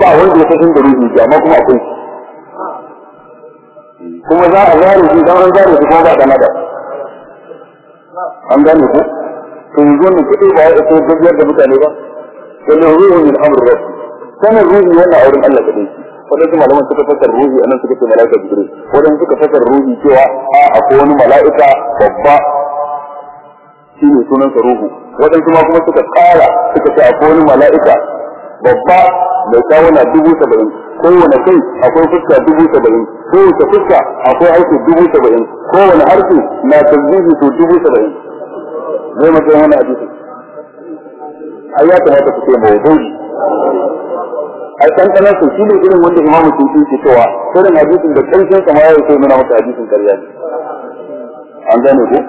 Ba wanda ya san inda ruhi amma kuma akwai kuma za a zare shi an zare shi kuma ba da nada an gane ku? To yanzu wannan kuɗi ba ya ko gajiyar da mutane ba. Wannan ruhun min amr rabbi sanin ruhi wannan auren Allah kadai wadansu malaman suka fasar ruhi a nan suka ce mala'ika jibril. Wadansu suka fasar ruhi cewa a akwai wani mala'ika babba. Shine sunansa ruhu. Wadansu ma kuma suka kara suka ce akwai wani mala'ika babba mai kawuna dubu saba'in. Kowane kai akwai fuska dubu saba'in. kowace fuska akwai harshe dubu saba'in kowane harshe na tasbihi to dubu saba'in zai matsayin wani hadisi ai ya kamata ku ce mawdu'i ai kan kana su shi ne irin wanda imamu sun ce cewa irin hadisin da karshen sa ma ya so nuna maka hadisin ƙarya ne an gane ko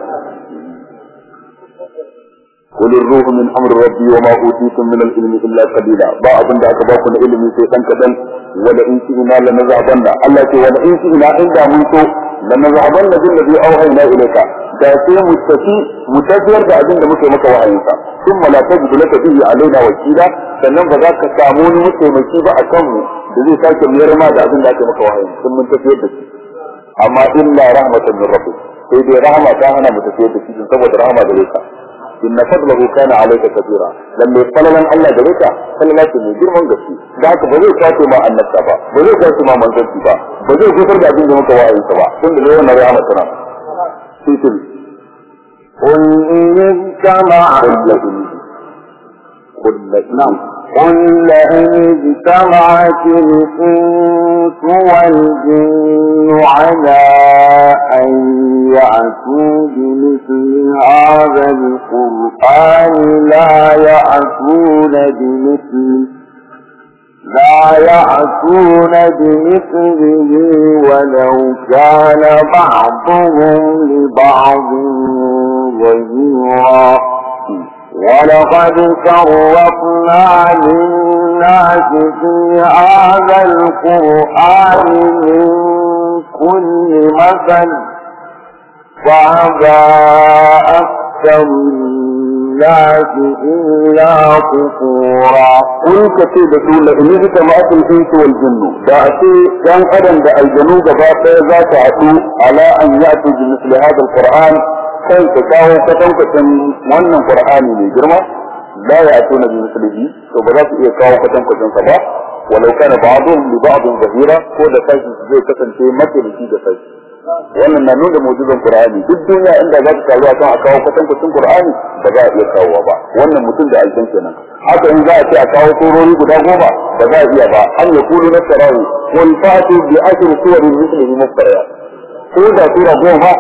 قل الروح من امر ربي وما اوتيتم من العلم الا قليلا با abin da aka baku na ilimi sai dan kadan wala in shi'na la nazabanna Allah ce wala in shi'na inda mun so la nazabanna bil ladhi awhayna ilayka. Da sai mu tafi mu da abin da muke maka wahayin sa thumma la tajidu laka bihi alaina wakila. Sannan ba za ka samu wani mataimaki ba a kanmu da zai sake mayar ma da abin da ake maka wahayin sun mun tafiyar da shi. Amma illa rahmatan min rabbik. Sai dai rahama ta hana mu tafiyar da shi saboda rahama gare ka. إن فضله كان عليك كبيرا. لما يطلل أن الله جريك صلى الله عليه وسلم من جسي ذاك بذيء كاتو ما أنك با بذيء كاتو ما من جسي با بذيء كفر جابين جمك وآيه سبا ثم ليه نبي عمد سنة سيسل قل إن اجتمع قل نعم قل لئن اجتمعت الإنس والجن على أن يأتوا بمثل هذا القرآن لا يأتون بمثله لا بمثله ولو كان بعضهم لبعض ظهيرا. ولقد صرفنا للناس في هذا القرآن من كل مثل فأبى أكثر الناس إلا كفورا. قل كتير بسول إن اجتمعت الإنس والجن. دا أتي كان أدم دا الجنوب باقي ذات على أن يأتوا بمثل هذا القرآن. Kai ka kawo kwatankwacin wannan qur'ani mai girma la ya atuna bi mislihi to ba za su iya kawo kwatankwacin sa ba. Walau kana ba'dhum li ba'dhin zahira ko da sashi zai kasance mataimaki da sashi wannan na nuna mu'jizan qur'ani. Duk duniya inda za ta taru akan a kawo kwatankwacin qur'ani ba za a iya kawowa ba. Wannan mutum da aljan kenan. Haka in za a ce a kawo surori guda goma ba za a iya ba. An yakulu nasarahu wal fatu bi ashri suwarin mislihi muftariyat. Ko da sura goma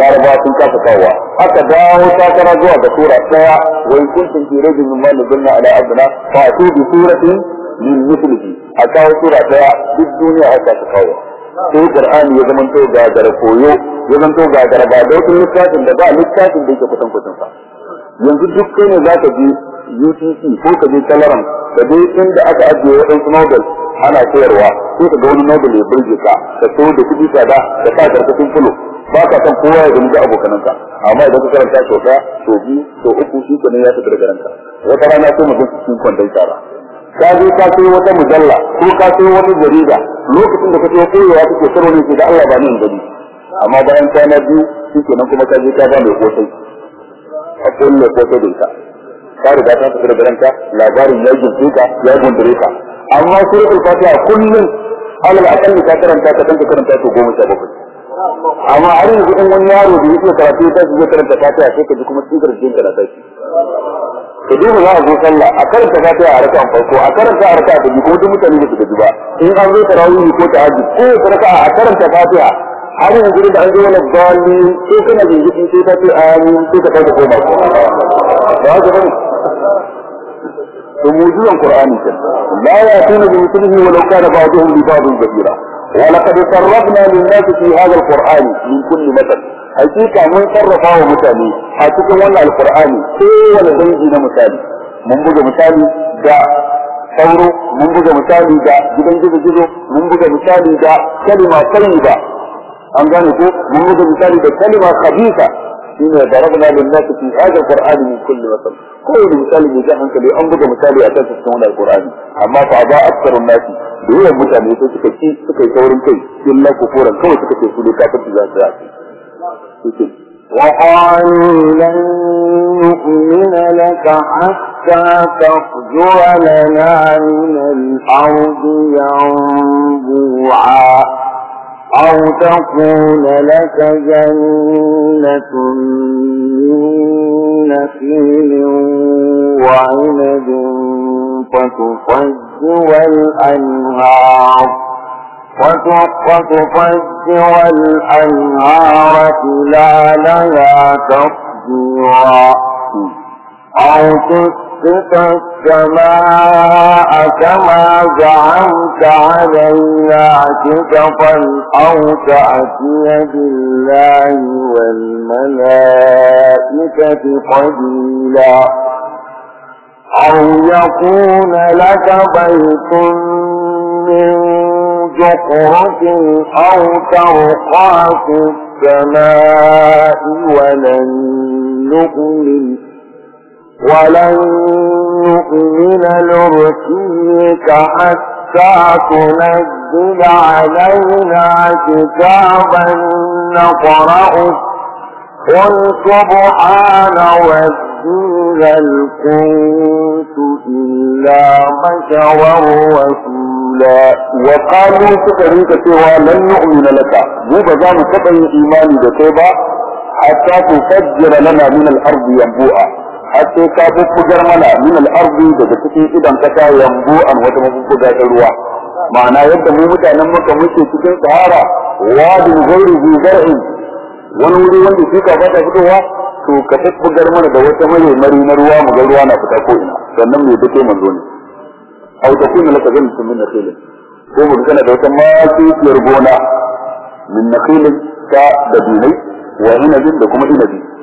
laraba sun kasa kawowa. Aka dawo takara zuwa ga sura ɗaya wa in kuntum fi rajin mimma nazzalna ala abdina fa atu bi suratin min mithlihi. A kawo sura ɗaya duk duniya aka kasa kawo sai qur'ani ya zama to ga gara koyo ya zama to ga gara ba da wata littafin da ba littafin da yake kusan kusan sa yanzu duk kai ne zaka je UTC ko ka je Talaran da dai inda aka ajiye waɗansu Nobel ana sayarwa sai ka ga wani Nobel ya burge ka ka so da kuɗi tsada ka sa ƙarƙashin fulo. Ba ka san kowa ya da abokananka. Amma idan ka karanta sau ɗaya sau biyu sau uku shi ne ya tafi daga ranka. Wata rana sai mu gansu cikin kwandon shara. Ka je ka sai wata mujalla ko ka sai wata jarida lokacin da ka sai koyewa kake sarwa ne da Allah ba ni in gani. Amma bayan kwana biyu shi kenan kuma ka je ka ba mai kosai. A kulle kosai da ita. Ka riga ta tafi daga ranka labarin ya gurfe ka ya gundure ka amma suratul fatiha kullum alal akalli ka karanta ka danka karanta to goma sha bakwai. Amma har yanzu in wani yaro da yake karatu ta zai karanta fatiha sai ka ji kuma cikin karatu ka ta shi ka duba za a zo sallah a karanta fatiha a raka'a farko a karanta a raka'a ta biyu kuma duk mutane ba su gaji ba. In an zo tarawih ko ta haji ko ta raka'a a karanta fatiha. Har yanzu da an zo wani bali sai kana jinjiki sai ka ce amin sai ka kai koma. Ko ba haka ba ne. To mujizan qur'ani kan la ya'tuna bi mithlihi walau kana ba'dhum li ba'dhin zahira ولقد صرفنا للناس في هذا القرآن من كل مثل حقيقة من صرفه مثالي حقيقة وانا القرآن كل زيجنا مثالي من بجى مثالي دا sauro mun buga misali da gidan gizo gizo mun buga misali da kalima tayyiba an gane ko mun buga misali da kalima khabisa إنا ضربنا للناس في هذا القرآن من كل مثل كل مثال يجهن كلي أنبض مثالي أساس السنون القرآن. أما فأضاء أكثر الناس. بهو مثال يتسكي كي سكي ثورن كي. إلا كفورا. كما سكي سولي كافر في ذات ذات وقالوا لن يؤمن لك حتى تخجر لنا من الأرض ينبوعا. أو تكون لك جنة من نخيل وعنب فتفجر الأنهار وتفجر الأنهار خلالها تفجيرا أو تسقط السماء كما زعمت علينا كتفا أو تأتي بالله والملائكة قبيلا. أو يكون لك بيت من زخرف أو ترقى في السماء ولن نؤمن ولن يؤمن لركيك حتى تنزل علينا كتابا نقرأه. قل سبحان ربي الكنت إلا بشرا رسولا وقالوا سكريك سوى لن نؤمن لك. مو بزام سكري إيماني بكيبا. حتى تفجر لنا من الأرض ينبوءا har ka bubbugar mana min al-ardi daga cikin idan ka ta yambu an wata mabubbuga ta ruwa. Ma'ana yadda mu mutanen maka muke cikin sahara wadin ghairi zu zar'i wani wuri wanda shi ka ga ta fitowa to ka bubbugar mana da wata mai mari na ruwa mu ga ruwa na fita ko ina. Sannan me dake manzo ne? Au ta kuma laka jannatun min nakhil ko mu kana da wata makiyar gona min nakhil ta da dinai wa ina inabin da kuma inabi.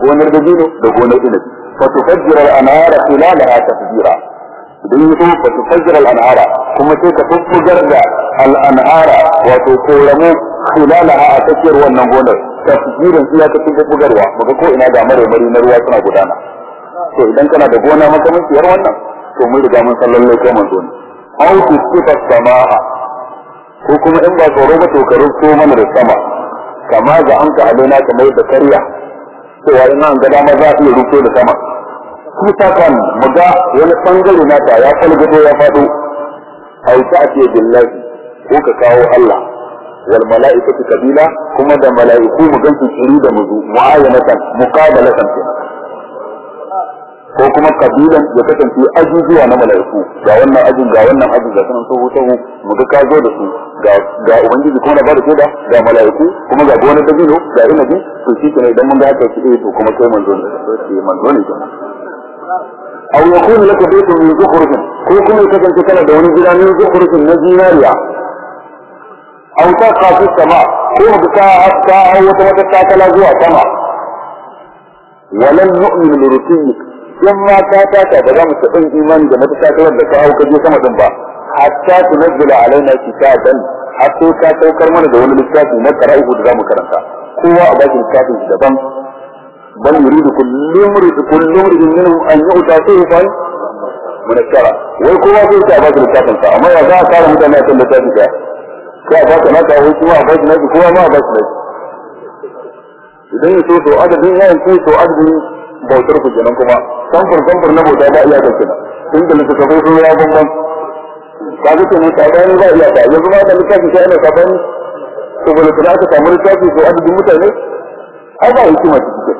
Gonar dabino da gonar inabi. Fa tufajjira al-anhara khilalaha tafjira. Idan yi fa tufajjira al-anhara. Kuma sai ka tuffugar da al-anhara wato koramu khilalaha a tsakiyar wannan gonar. Tafjiran iya ta tuffugarwa. Muga ko ina da mare mari na ruwa suna gudana. To idan kana da gona makamanciyar wannan to mun riga mun san lalle kai manzo ne. Aw tusqifa samaa ko kuma in ba tsoro ba to ka rufto mana da sama. Kama ga an ka alaina kamar da karya. Cewa in ga dama za a iya rufto da sama. Kusa kan mu ga wani ɓangare na ta ya falgado ya fado aw ta'ti billahi ko ka kawo Allah. Wal mala'ikatu kabila kuma da mala'iku mu gansu shiri da muzu mu'ayyanatan muqabalatan kenan. Ko kuma kabilan ya kasance ajujuwa na mala'iku ga wannan ajin ga wannan ajin ga sanan sahu sahu mu ga ka zo da su ga ga ubangiji kuma na bada shaida ga mala'iku kuma ga gonar dabino ga inabi to shi kenan idan mun ga haka shi to kuma kai manzo ne sai manzo ne kenan aw yakunu laka baytun min zukhrufin ko kuma ya kasance kana da wani gida min zukhrufin na zinariya aw taqa fi sama ko mu ga ka wata wata takala zuwa sama ولن نؤمن لرسولك in ma ka taka ba za mu taɓa yin imani da matakalar da ka hau ka sama din ba. Hatta nazzila alaina kitaban har sai ka saukar mana da wani littafi na qara'ihu da za mu karanta. Kowa a bakin littafin daban. Bal yuridu kullu mrid kullu mrid minhum an yu'ta sayfan munakkara wai kowa sai ta bakin littafin sa amma ya za a kara mutane a kan littafin ka sai a baka naka wai kuma a bakin naki kowa ma a bakin idan ya so to adadin yayin sai to adadin bautar ku kenan kuma samfur samfur na bauta ba iya kenan. Tun da littattafai sun ya bambam ka ga kenan saɓani ba iya ta yanzu ma da littafi sai ana saɓani to bala tana aka samu littafi ko adadin mutane? Ai ba hikima ta cikin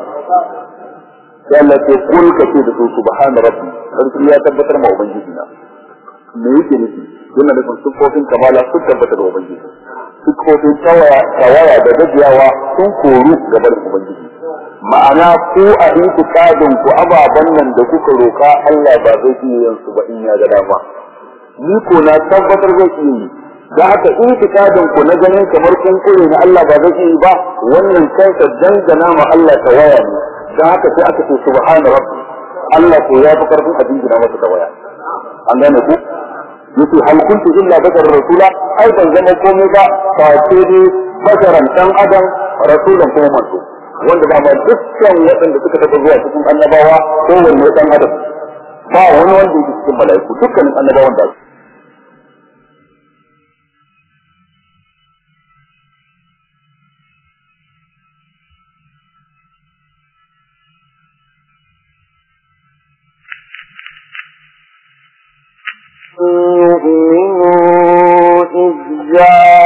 sai Allah ce kul ka ce da su subhana rabbi. Sarki ya tabbatar ma ubangiji na. Me yake nufi? Yana da sufofin kamala sun tabbata da ubangiji. Sufofin tawaya da gajiyawa sun koru gaban ubangiji. Ma'ana ku a itikadin ku ababen nan da kuka roka Allah ba zai iya yin ba in ya ga dama. Ni ko na tabbatar zai iya yi. Da haka itikadin ku na ganin kamar kun kure na Allah ba zai iya ba wannan kansa dangana ma Allah tawaya ne. Da haka sai aka ce subhana rabbi. Allah ko ya fi ƙarfin abin da masa tawaya an gane ku? Yace hal kuntu illa bashar rasula? Ai ban zama komai ba fa sai dai basharan dan adam rasulan kuma manzo. wanda ba ma dukkan waɗanda suka taɓa zuwa cikin annabawa ko wanne ɗan adam. Ba wani wanda yake cikin mala'iku dukkanin annabawan da su يؤمنوا إذ جاءوا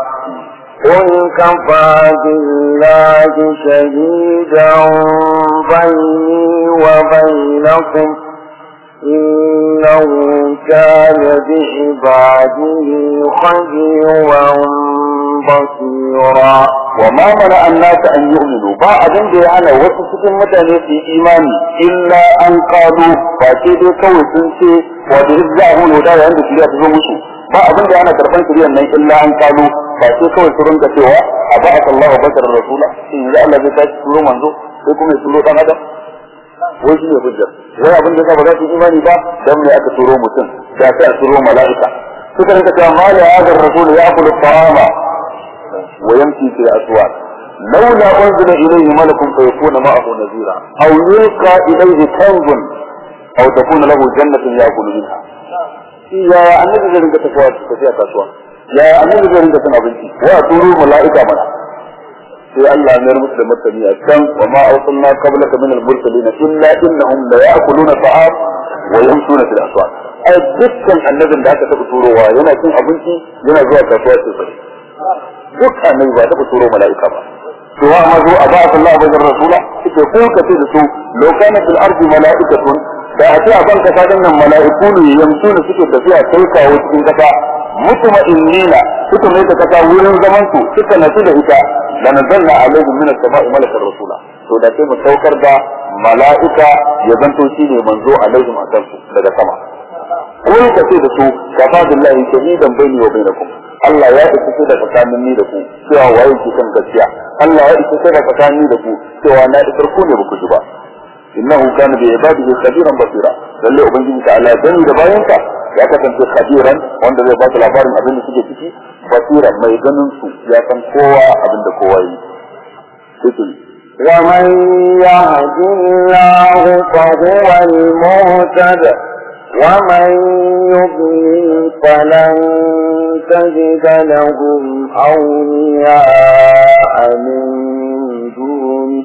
قل كفى بالله شهيدا بيني وبينكم إنه كان بعباده خبيرا بصيرا وما منع الناس ان يؤمنوا با abin da ya hana wasu cikin mutane su yi imani illa an kado ba ce dai kawai sun ce ba abin da ya hana karban shirya nan illa an kado ba ce kawai su rinka cewa a ba aka Allah bakar rasula in yanzu Allah zai tashi turo manzo sai kuma ya turo dan adam wai shi ne hujjar wai abin da ba za su imani ba dan me aka turo mutum da sai a turo mala'ika suka rinka cewa ma la hadar rasul ya akulu ta'ama ويمشي في الأسواق لولا أنزل إليه ملك فيكون معه نذيرا أو يلقى إليه كنز أو تكون له جنة يأكل منها يا النبي زي رنجة تفوات تفيا كاسوا يا النبي زي رنجة تنابنتي وأتوروا ملائكة منا sai Allah ya rubuta da martani a can wa ma arsalna qablaka min al-mursalin illa innahum la ya'kuluna ta'am wa yamshuna fil aswaq ai dukkan annabin da aka taɓa turowa yana cin abinci yana zuwa kasuwa sai duk annabi ba taɓa turo mala'ika ba to wa ma zo a ba Allah ba jar rasula suke ko ka ce da su law kana fil ardi mala'ikatun da a ce a ban kasa ɗin nan mala'iku ne yanzu ne suke tafiya kai kawo cikin kasa. Mutma'innina suka mai da kasa wurin zaman su suka nasu da ita. Da nazalna alaihim min as-sama'i malakar rasula. To da sai mu saukar da mala'ika ya zanto shine manzo alaihim akan su daga sama. Ko ka ce da su kafa billahi shahidan baini wa bainakum. Allah ya isa sai da tsakanin ni da ku cewa waye ke kan gaskiya. Allah ya isa sai da tsakanin ni da ku cewa na isar ku ne baku ji ba. innahu kana bi ibadihi khabiran basira lalle ubangiji ta Allah gani da bayanka ya kasance khabiran wanda zai ba su labarin abin da suke ciki basira mai ganin su ya san kowa abin da kowa yi ومن يهد الله فهو المهتد ومن يضلل فلن تجد لهم أولياء من دونه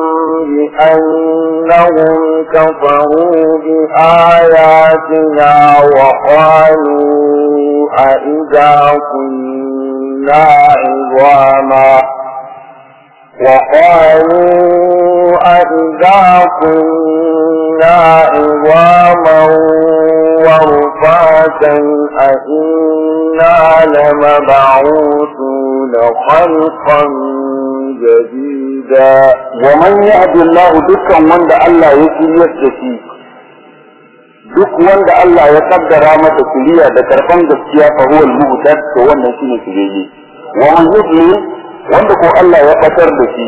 بأنهم كفروا بآياتنا وقالوا أئذا كنا عظاما وقالوا أئذا كنا عظاما ورفاتا أئنا لمبعوثون خلقا جديدا. ومن يهد الله دكا من الله يكون يستشي دك من الله يقدر رامة كلية دكرفان دكتيا فهو المهتد كوان نسينا سجيه ومن يهد وندكو الله يقدر دكي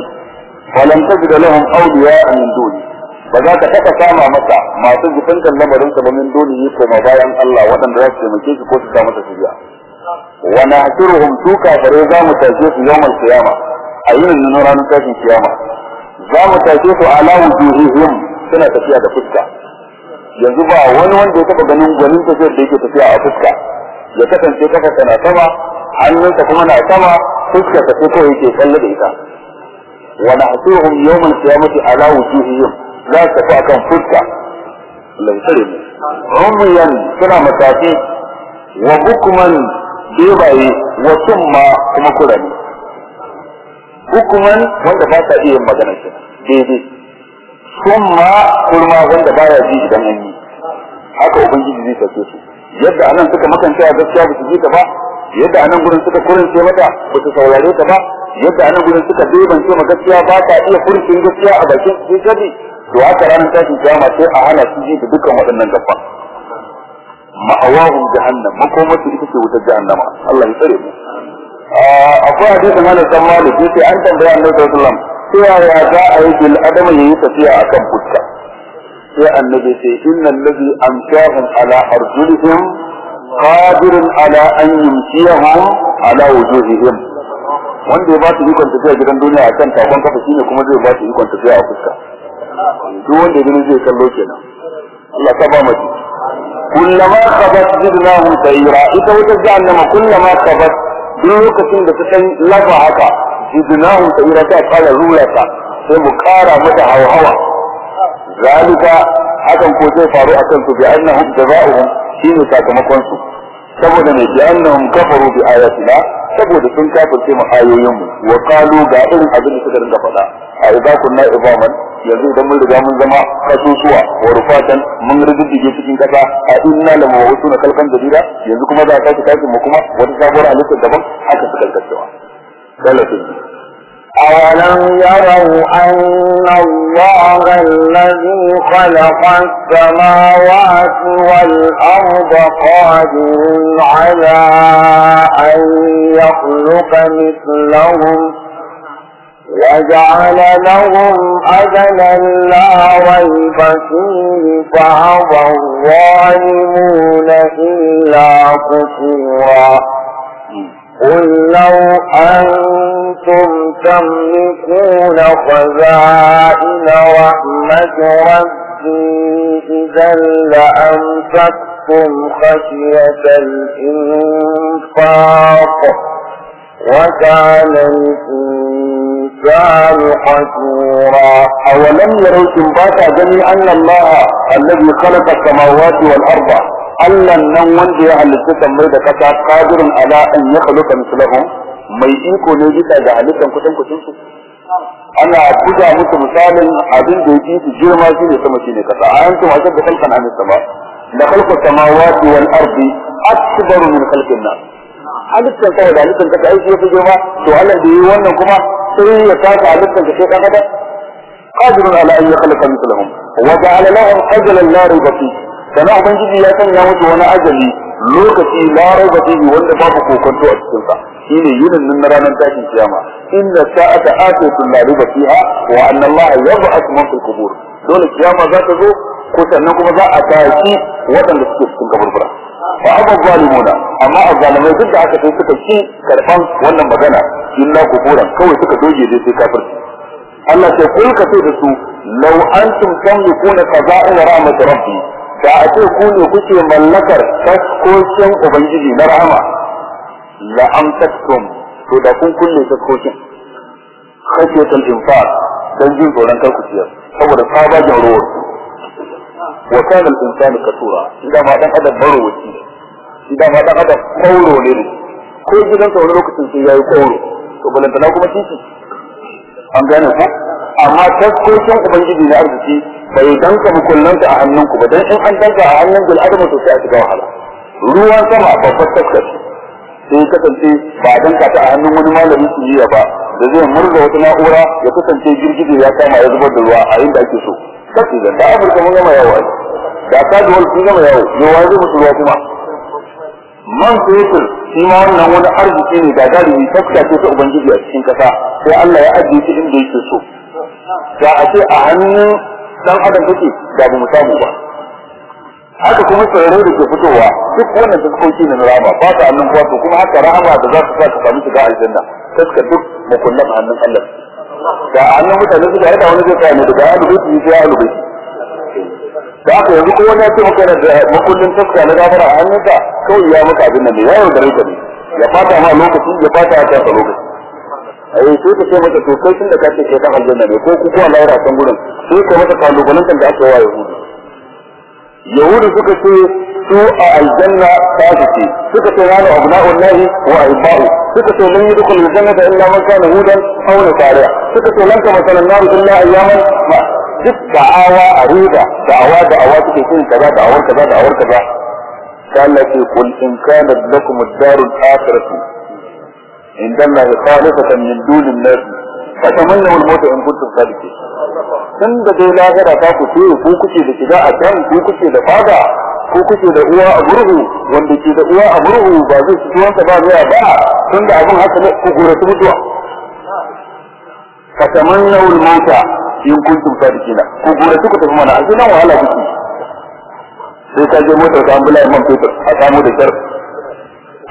فلم تجد لهم أولياء من دوني فذا تحكى كاما مسا ما تجفنك اللهم رنسب من دوني يكو مبايا الله. ودن راسي مكيك كوش كامة سجيه ونعترهم توكا فريضا متاجيس يوم القيامة. A yinin nan ranar tashin kiyama za mu su ala wujuhihim suna tafiya da fuska yanzu ba wani wanda ya taɓa ganin gwanin tafiyar da yake tafiya a fuska ya kasance kafarsa na sama hannunsa kuma na sama fuska ta kawai yake tsalle da ita wa nahsuruhum yawmal qiyamati ala wujuhihim za su tafi akan fuska Allah ya rumiyan suna matafi wa bukman bebaye wa summa kuma kurani hukuman wanda ba ta iya magana ke daidai. Summa kurma wanda baya ji idan an yi. Haka ubangiji zai sauke su. Yadda a nan suka makanta gaskiya ba su ji ta ba yadda a nan gurin suka kurince mata ba su saurare ta ba yadda a nan gudun suka bebance ma gaskiya ba ta iya furcin gaskiya a bakin su gadi to haka ranar tashin kiyama sai a hana su ji da dukkan waɗannan gaban ma'awahum jahannam makomatu ita ce wutar jahannama. Allah ya tsare mu. Akwai hadisi mana san malik ya ce an tambaya annabi sallallahu alaihi wasallam sai ya za a yi bil adama yayi tafiya akan fuska sai annabi ce innal ladhi amshahum ala arjulihim qadirun ala an yumshiyahum ala wujuhihim wanda ya ba su ikon tafiya gidan duniya akan takon kafa shine kuma zai ba su ikon tafiya a fuska duk wanda ya gani zai kallo kenan Allah ta ba mu kullama khabat zidnahum sayra ita wata jahannama kullama khabat duk lokacin da ta san lafa haka zidnahum sayra ta fara rulata sai mu kara mata hawa zalika hakan ko zai faru akan su bi annahum jazaohum shine sakamakon su saboda ne bi annahum kafaru bi ayatina saboda sun kafirce mu ayoyin mu wa qalu ga irin abin da suka rinka faɗa. A idza kunna ibaman yanzu idan mun riga mun zama kasusuwa wa rufatan mun riddige cikin kasa a inna la mawutuna kalkan jadida yanzu kuma za a tashi tashin mu kuma wata sabuwar halittar daban haka suka karkacewa dalilin أولم يروا أن الله الذي خلق السماوات والأرض قادر على أن يخلق مثلهم وجعل لهم أجلا لا ريب فيه فأبى الظالمون إلا كفورا قل لو أنتم تملكون خزائن رحمة ربي إذا لأمسكتم خشية الإنفاق. وكان الإنسان حسورا أولم يروا سنباتا جميع أن الله الذي خلق السماوات والأرض ala an yakhluqa mislahum mai iko ne bisa ga halittan kusan kusan su ana buga musu misalin abin da yake su girma shi ne sama shine kasa a yanzu ma da kalkan an sama la khalqu samawati wal ardi akbaru min khalqin nas halittan sama da halittan kasa ai shi girma to Allah da yi wannan kuma sai ya taka halittan ka sai dan adam an yakhluqa mislahum wa ja'ala lahum ajalan la rayba fihi sannan ubangiji ya sanya musu wani ajali lokaci la raiba fihi wanda babu kokonto a cikin sa shine yinin nan na ranar tashin kiyama inna sa'ata atatu la raiba fiha wa anna Allah yab'ath man fil qubur dole kiyama za ta zo ko sannan kuma za a tashi waɗanda suke cikin kaburbura وأما الظالمون. أما الظالمين ضد حكا تلك الشيء كالفان وانا مغانا إلا كفورا. كوي تلك دوجي ذي كافر. الله سيقول كثير سو لو أنتم كم يكون قضائل رحمة ربي. فأتي كون يكتي ملكر. تسكوشن وبيجي نرحمة لأمتكتم تدكون كل تسكوشن خشية الإنفاق. تنجين فولان كالكتير أو رفابا جنرور وكان الإنسان كثورا إذا ما أدى بروتي wuci idan ma dan adam kauro ne. Ko gidan sa wani lokacin sai yayi kauro to balantana kuma titi an gane ku? Amma taskokin ubangiji na arziki bai danka mukullanta a hannunku ba. Dan in an danka a hannun bil adama to sai a shiga wahala. Ruwan sama babbar taskar sai kasance ba a danka ta a hannun wani malami su yi ba da zai murza wata na'ura ya kasance girgije ya kama ya zubar da ruwa a inda ake so. Kashi da afirka mun gama yawo da ka da wani sun gama yawo. Yawa zai musu ruwa kuma? Man fetur shi ma wannan wani arziki ne da galibi taska ce ta ubangiji a cikin kasa sai Allah ya ajiye shi inda yake so. Da a ce a hannun dan adam take da ba mu samu ba. Haka kuma tsirrai da ke fitowa duk wannan fuskoki ne na rama ba ta hannun kuwa to kuma haka rahama da za su sa ka samu shiga aljanna taska duk makullan hannun Allah. Da hannun mutane suka haɗa wani zai tsaya ne daga alubaiti sai alubaiti. Da haka yanzu ko ya ce maka da makullin taska na gafara a hannunsa kawai ya maka abin nan ya yaudare ka ne. Ya fata ma lokaci ya fata a kansa lokaci. Ai sai ka ce mata to kai tun da ka ce dan aljanna ne ko ku kuwa laura kan gurin. Sai ka mata kalubalantar da aka wa yahudu. Yahudu suka ce su a aljanna ta su ce. Suka ce nanu abna'ul lahi wa ahibba'u suka ce lan yadkhul aljannata illa man kana hudan aw nasara suka ce lan kama sanan naru illa ayyaman ma duk da'awa a ruda da'awa da'awa take kin kaza da'awar kaza da'awar kaza. Allah ce kul in kana lakum ad-darul akhiratu inda Allah khalifatan min dunin nas fatamannu al-maut in kuntum sadiqin. Tun da dai lahira ta ku ce ku kuke da shiga a can ku kuke da fada ko kuke da uwa a gurhu wanda ke da uwa a gurhu ba zai ci wanda ba zai ba. Tun da abin haka ne ku gura mutuwa. Fatamannu al-mauta in kuntum sadiqina ku gura su ku tafi mana an nan wahala kuke. Sai ka je motar ka an bula man fetur a samu da kyar.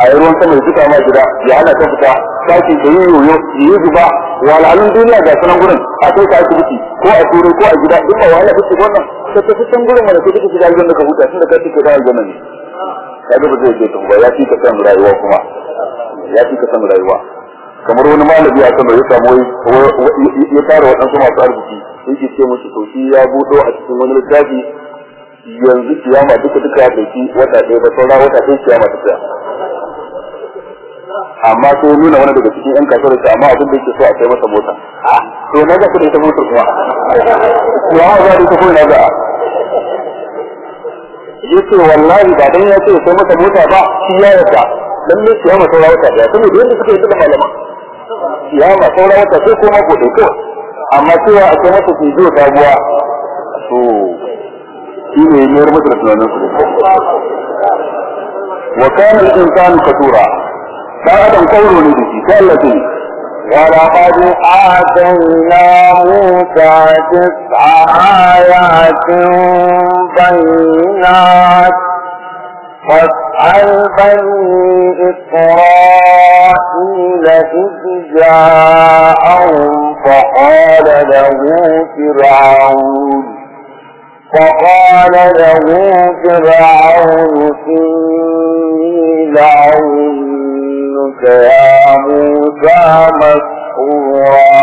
A yi ruwan sama da suka ma gida ya hana ta fita sake da yi yoyo yi zuba walalun duniya ga sunan gurin a kai ka asibiti ko a turai ko a gida duk ba wahala kuke wannan. Ka tafi can gurin mana sai kake shiga aljanna ka huta tunda ka ce ka ga aljanna ne. Kaga ba zai je tun ba ya fi ka san rayuwa kuma. Ya fi ka san rayuwa. Kamar wani malami a kan ya samu ya tara waɗansu masu arziki yake ce musu shi ya buɗo a cikin wani littafi yanzu kiyama duka duka da shi wata ɗaya ba saura wata ɗaya kiyama ta tsaya. Amma ya nuna wani daga cikin yan kasuwar ta amma abin da yake so a kai masa mota. To na ga kuɗin ta motar kuma. Ya ma za ita kuma na ga ya ce wallahi ba dan ya ce sai masa mota ba shi ya yarda. Lalle kiyama saura wata ɗaya. Kuma da yadda suka yi da malama kiyama saura wata sai kuma ko dai kawai amma cewa a kai masa fijiyo sabuwa to shi ne mayar masa da tunanin su wa kana al-insanu katura dan adam kauro ne da shi sai Allah ce ولقد آتينا موسى تسع آيات بينات واسأل بني إسرائيل إذ جاءهم فقال له فرعون فقال له فرعون إني لأظنك يا موسى مسحورا.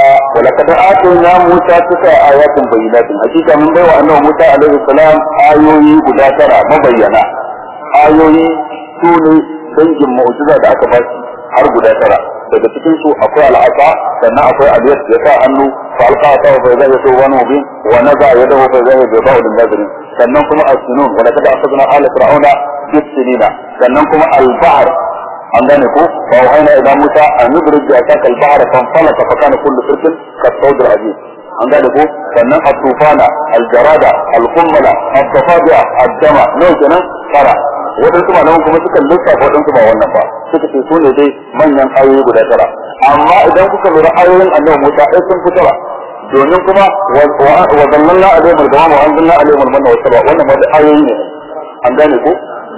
ولقد آتينا موسى تسع آيات بينات. حقيقة من بيوى أنه موسى عليه السلام آيوي بلاترة مبينة. آيوي توني بيج معجزة بأكبر حرب بلاترة إذا تكنسوا أقوى العطاء فإن أقوى أليس يتاء أنه فألقى عطاء فإذا يسوى نوبين ونزع يده فإذا يبضع للنظرين فإنكم أسنون. ولقد أخذنا آل فرعون جد سنين. فإنكم البعر an gane ko fa wahayna ila musa an nudrij bi ataka al-bahr fa falaka fa kana kullu firqin ka-sawd al-aziz an gane ko sannan at-tufana al-jarada al-qummala ad-dafadi'a ad-dama nawa kenan fara waɗansu malaman kuma suka lissafa waɗansu ba wannan ba suka ce su ne dai manyan ayoyi guda tara amma idan kuka lura ayoyin annabi Musa ai sun fi tara domin kuma wa zallalna alaihim al-ghamama wa anzalna alaihim al-manna wa salwa wannan ma da ayoyi ne an gane ko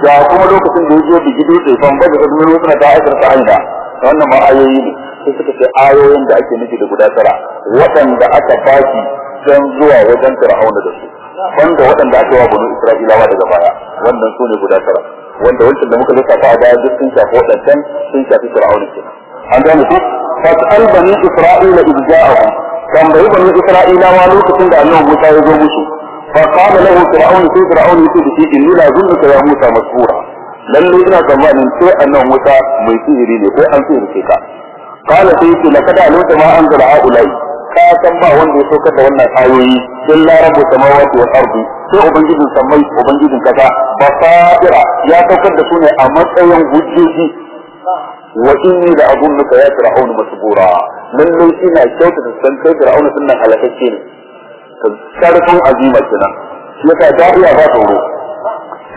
ga kuma lokacin da ya je bigi dutse ban ba da azmin suna ta aikar ta aida wannan ma ayoyi ne. Sai suka ce ayoyin da ake nufi da guda tara waɗanda aka baki don zuwa wajen fir'auna da su. Wanda waɗanda aka wa banu isra'ilawa daga baya. Wannan su ne guda tara. Wanda wancan da muka lissafa a baya duk sun shafi waɗancan sun shafi fir'auna kenan. An gane ku? Fas'al bani isra'ila idh ja'ahum. Tambayi bani isra'ilawa lokacin da annabi Musa ya zo musu. Lahu fir'aun sai fir'aun ya ce da shi inni la zunnuka ya Musa masura lalle ina tsammanin sai annabi Musa mai sihiri ne ko an sihirce ka qala sai ya ce laqad alimta ma anzala haula'i ka san ba wanda ya saukar da wannan ayoyi illa rabbu samawati wal ardi sai ubangijin samai ubangijin kasa basaira ya saukar da su ne a matsayin hujjoji wa inni la azunnuka ya fir'aun masbura lalle ina kyauta da san karfin azima kenan shi yasa da'iya ba tsoro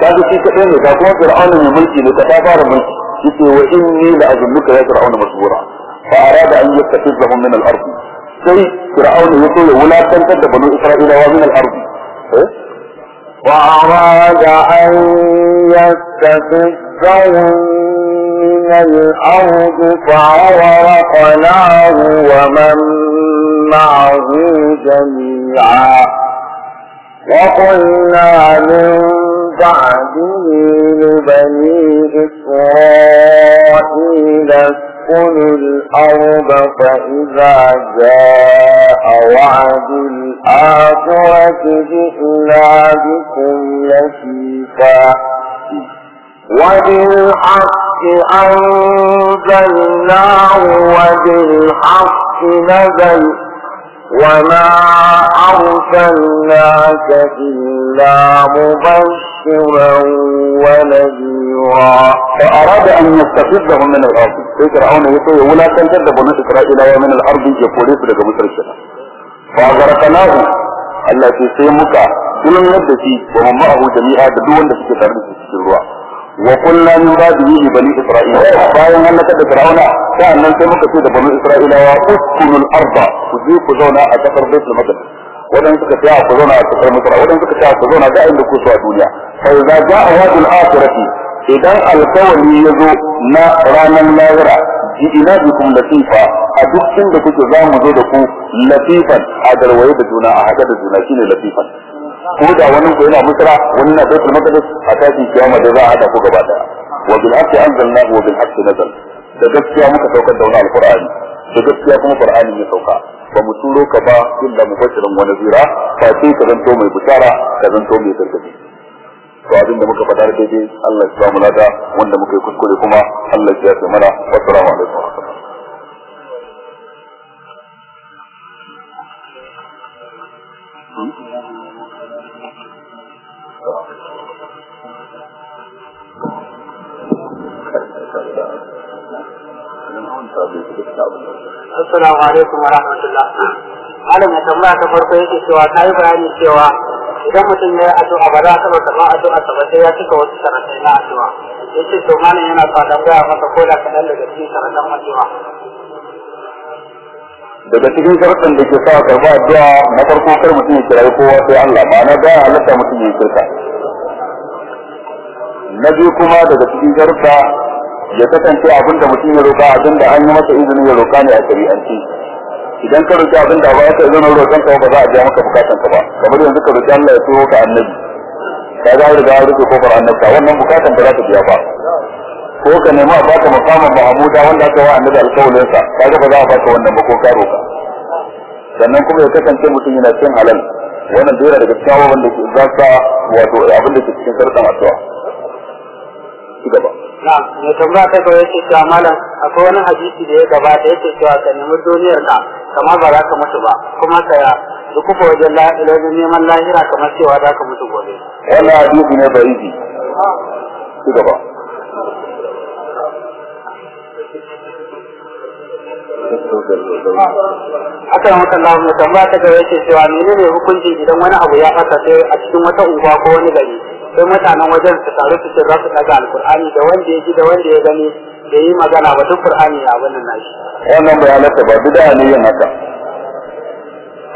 kaga shi kadai ne ga kuma fir'aun mai mulki ne ka ta fara mulki yace wa inni la azunnuka ya fir'aun masbura fa arada an yattafizahum min al-ardh sai fir'aun ya so ya wulakantar da banu isra'ilawa min al-ard وأراد أن يستفزهم من الأرض فأغرقناه ومن معه جميعا. وقلنا من بعده لبني إسرائيل اسكنوا الأرض فإذا جاء وعد الآخرة جئنا بكم لفيفا وبالحق أنزلناه وبالحق نزل وما أرسلناك إلا مبشرا ونذيرا فأراد أن يستفزهم من الأرض sai Fir'auna ya so ya wulakantar da bani Isra'ilawa min al-ard ya kore su daga Misr kenan fa garakanahu Allah ce sai muka dulmar وقلنا من بعده بني إسرائيل. باين ان كتب فرعون. كان من كما كتب بني إسرائيل وأسكن الأرض. تجيب زونا اتقر بيت المدن وإذا انت كتاع فزونا اتقر مصر. وإذا انت كتاع فزونا دائم لكوس ودنيا فإذا جاء هذه الآخرة إذا القول يزو ما رانا ناظرة جئنا بكم لطيفة أدفتن لكوش زام زودكو لطيفا. هذا الوعيد جنا أحد جنا كين لطيفا. Ko da wani ko yana musra wani na baitul maqdis a tashi kiyama da za a haɗa ku gaba daya wa bil haqqi anzalnahu wa bil haqqi nazal da gaskiya muka saukar da wani alqur'ani da gaskiya kuma qur'ani ya sauka ba mu turo ka ba illa mubashiran wa nazira fa sai ka zanto mai bishara ka zanto mai gargadi to abin da muka faɗa da daidai Allah ya samu lada wanda muka yi kuskure kuma Allah ya yafe mana assalamu alaikum Assalamu alaikum wa rahmatullah. Malam ya tambaya ta farko yake cewa ta yi bayani cewa idan mutum ya yi addu'a ba za a taɓa karɓar addu'a sa ba sai ya cika wasu sharaɗai na addu'a. Ya ce to malam yana so a masa ko da kaɗan daga cikin sharaɗan addu'a. daga cikin sharuɗin da ke sa karɓa addu'a na farko kar mutum ya kirayi kowa sai Allah ma'ana da ya halatta mutum ya shirka na biyu kuma daga cikin sharuɗa ya kasance abin da mutum ya roƙa abin da an yi masa izinin ya roƙa ne a shari'anci idan ka roƙi abin da ba kai izinin roƙon ka ba za a biya maka bukatan ka ba. Kamar yanzu ka roƙi Allah ya turo ka annabi. Ka ga riga ya rufe ƙofar annabta wannan bukatan ba za ta biya ba. Ko ka nemi a baka makamin Mahamuda wanda aka wa annabi alƙawarin sa kaga ba za a baka wannan ba ko ka roƙa. Sannan kuma ya kasance mutum yana cin halal. Wannan dole daga cikin abubuwan da ke za sa wato abin da ke cikin sarƙan addu'a. Ci gaba. Na, mai tambaya ta gaba yake cewa malam akwai wani hadisi da ya gabata yake cewa ka nemi duniyar ka kamar ba za ka mutu ba kuma ka dukufa wajen wajen neman lahira kamar cewa za ka mutu gobe. wannan hadisi ne da izi ci gaba. Haka da maka mai tambaya ta gaba yake cewa menene hukunci idan wani abu ya ɓata sai a cikin wata unguwa ko wani gari? Sai mutanen wajen su taru su ce za su ɗaga alkur'ani da wanda ya ji da wanda ya gani da yi magana ba duk qur'ani ya abin nan nashi. wannan halatta ba bid'a ne yin haka.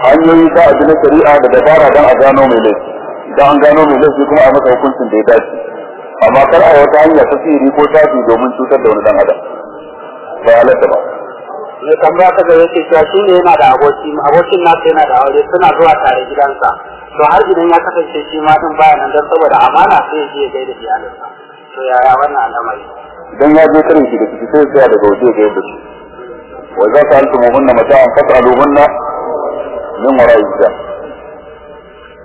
Hanyoyi ta abi na shari'a da dabara don a gano mai laifi. Idan an gano mai laifi kuma a masa hukuncin da ya dace. Amma kar a wata hanya ta sihiri ko tafi domin cutar da wani dan adam. Bai halatta ba. Mai tambaya ta gaba yake cewa shi ne yana da aboki abokin nasa yana da aure suna zuwa tare gidansa. To har idan ya kasance shi ma din baya nan don saboda amana sai ya je ya gaida iyalinsa. To yaya wannan al'amari? Idan ya je karin shi da ciki sai ya daga waje ga yadda su. Wa za ta haltu muhunna mata'an fas'aluhunna min wara'i hijab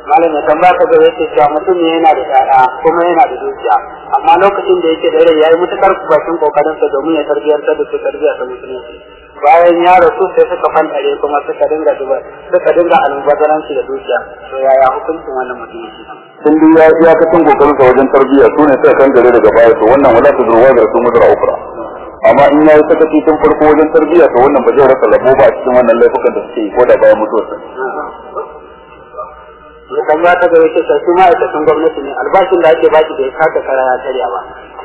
malam mai tambaya ta gaba yake cewa mutum ne yana da ƴaƴa kuma yana da dukiya. Amma lokacin da yake da rai yayi mutukar bakin ƙoƙarin sa domin ya tarbiyyantar da su tarbiyya ta musulunci. Bayan ya rasu sai suka fantare kuma suka dinga duba suka dinga almubazzaranci da dukiya. To yaya hukuncin wannan mutum yake? Sun dai ya ya kasan ƙoƙarin sa wajen tarbiyya su ne sai kan gare daga baya to wannan wala ta durwa da su mudra ukra. Amma in yayi sakaci tun farko wajen tarbiyya to wannan ba zai rasa labo ba cikin wannan laifukan da suke yi ko da bayan mutuwarsa. Ya tambaya ta gaba yake cewa su ma'aikatan gwamnati ne albashin da ake baki da ya kasa kara ya karya ba.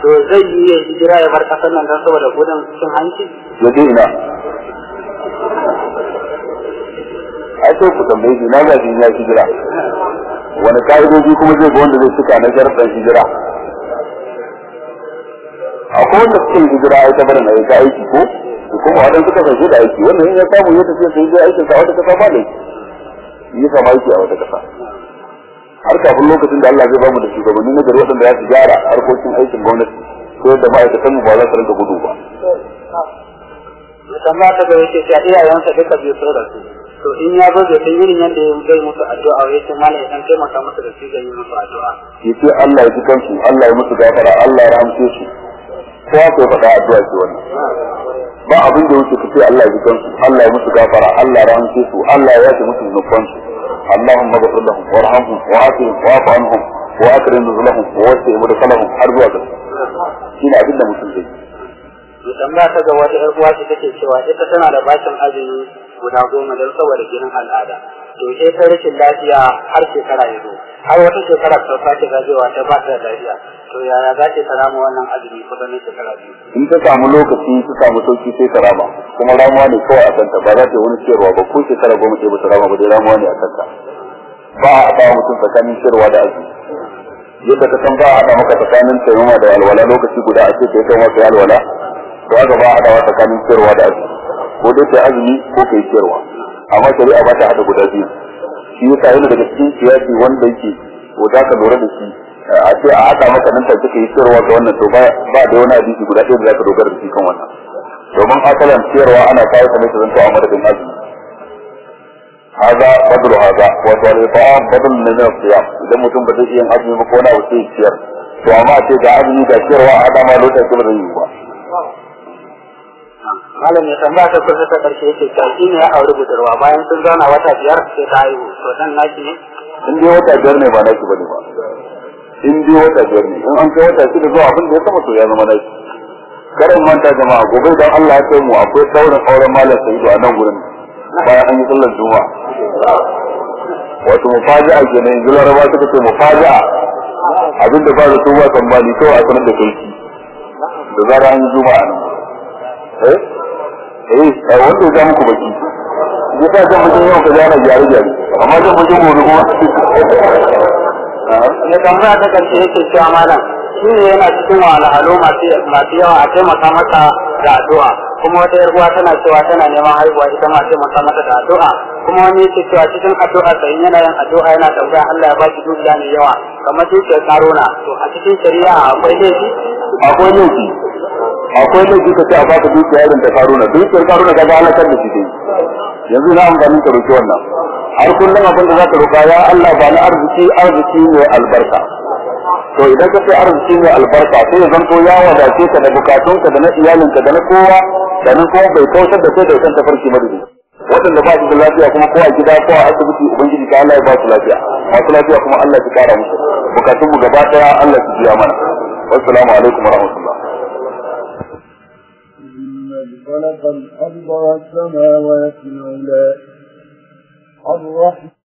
To zai yi hijira ya bar ƙasar nan don saboda gudun cin hanci? Ya ina? Ai sai ku tambaye shi na gaji ya hijira. Wani ka'idoji kuma zai ga wanda zai cika na sharɗan hijira? Akwai wanda suke hijira ai ta barin aika aiki ko? Kuma waɗanda suka fashe da aiki. Wannan in ya samu ya tafi sai ya aikin sa wata kasa ba da yi sama aiki a wata kasa har kafin lokacin da Allah zai ba mu da shugabanni na gari waɗanda za su gyara harkokin aikin gwamnati ko da ma'aikatan mu ba za su rinka gudu ba. tambaya ta gaba yake cewa iyayensa duka biyu sun rasu to in ya zo bai san irin yadda ya zai musu addu'a ya ce malam idan taimaka musu da shi zai yi musu addu'a yace Allah ya ji kansu Allah ya musu gafara Allah ya rahamce su kowa sai faɗa addu'a ce wannan ba abin da yake kace Allah ya ji kansu Allah ya musu gafara Allah ya rahamce su Allah ya yafe musu zunuban su اللهم اغفر لهم وارحمهم وعافهم واعف عنهم واكرم نزلهم ووسع مدخلهم har zuwa ga shine abin tambaya ta ga wata ƴar uwa ce take cewa ita tana da bashin azumi guda goma don saboda jinin al'ada. To sai ta rashin lafiya har shekara ya zo. Har wata shekara ta sake gajewa ta ba ta lafiya. To yaya za ta rama wannan azumi kusan na shekara biyu? In ta samu lokaci ta samu sauƙi sai ta rama. Kuma ramuwa ne kawai a kanta ba za ta yi wani ciyarwa ba. Ko shekara goma ce ba ta rama ba dai ramuwa ne a kanta. Ba a ba mutum tsakanin ciyarwa da azumi. Yadda ka san ba a haɗa maka tsakanin taimama da alwala lokaci guda a ce kai kan wasu alwala. to haka ba a haɗawa tsakanin ciyarwa da azumi ko dai kai azumi ko kai ciyarwa amma shari'a ba ta haɗa guda biyu shi yasa yana daga cikin siyasi wanda yake ko za ka lura da shi a ce a haɗa maka nan take yi ciyarwa ga wannan to ba ba da wani hadisi guda ɗaya da za ka dogara da shi kan wannan domin asalan ciyarwa ana kawo ta ne ta zanto a madadin azumi هذا بدل هذا والإطعام بدل من الصيام إذا mutum ba zai iya azumi ba ko na wuce ciyar to amma ce ga azumi ga ciyarwa a hada ma lokacin ba zai yi ba Malam ya tambaya ta kusa ta ƙarshe yake shi ne ya auri budurwa bayan sun zauna wata biyar sai ta haihu. To dan naki ne? In dai wata biyar ne ba naki ba ne ba. In dai wata biyar ne. In an kai wata shida zuwa abin da ya sama to ya zama naki. Karin manta jama'a gobe dan Allah ya kai mu akwai sauran auren malam sa'idu a nan gurin. Bayan an yi sallar juma'a. Wato mufaji'a kenan yanzu laraba suka ce mufaji'a abin da ba da su ba tsammani kawai a sanar da kai da zara an yi juma'a nan. Eh? Eh wanda ya muku baki. Ya sa jan mutum yau ka jana gyare gyare amma jan mutum gobe kuma. Ya tambaya ta ƙarshe yake cewa malam shi ne yana cikin wahalhalu masu yawa a taimaka mata da addu'a. Kuma wata yar uwa tana cewa tana neman haihuwa ita ma taimaka mata da addu'a. Kuma wani yake cewa cikin addu'a sai yana yin addu'a yana tambaya Allah ya ba dukiya mai yawa. Kamar dukiyar karona to a cikin shari'a akwai laifi? Akwai laifi. Akwai laifi ka ce a baka dukiya irin ta karuna. Dukiyar karuna ka ga halakar da shi dai. Yanzu na amfani ka roki wannan. Har kullum abin da za ka roka ya Allah ba na arziki arziki mai albarka. To idan ka ce arziki mai albarka sai ya zanto ya wadace ka da bukatunka da na iyalinka da na kowa da nan kuma bai kautar da kai da kan tafarki madadi waɗanda ba su da lafiya kuma ko a gida ko a asibiti ubangiji ta Allah ya ba su lafiya. Masu lafiya kuma Allah ya kara musu bukatun mu gaba ɗaya Allah ya biya mana. Wassalamu alaikum warahmatullahi خلق الأرض والسماوات العلى. الرحمن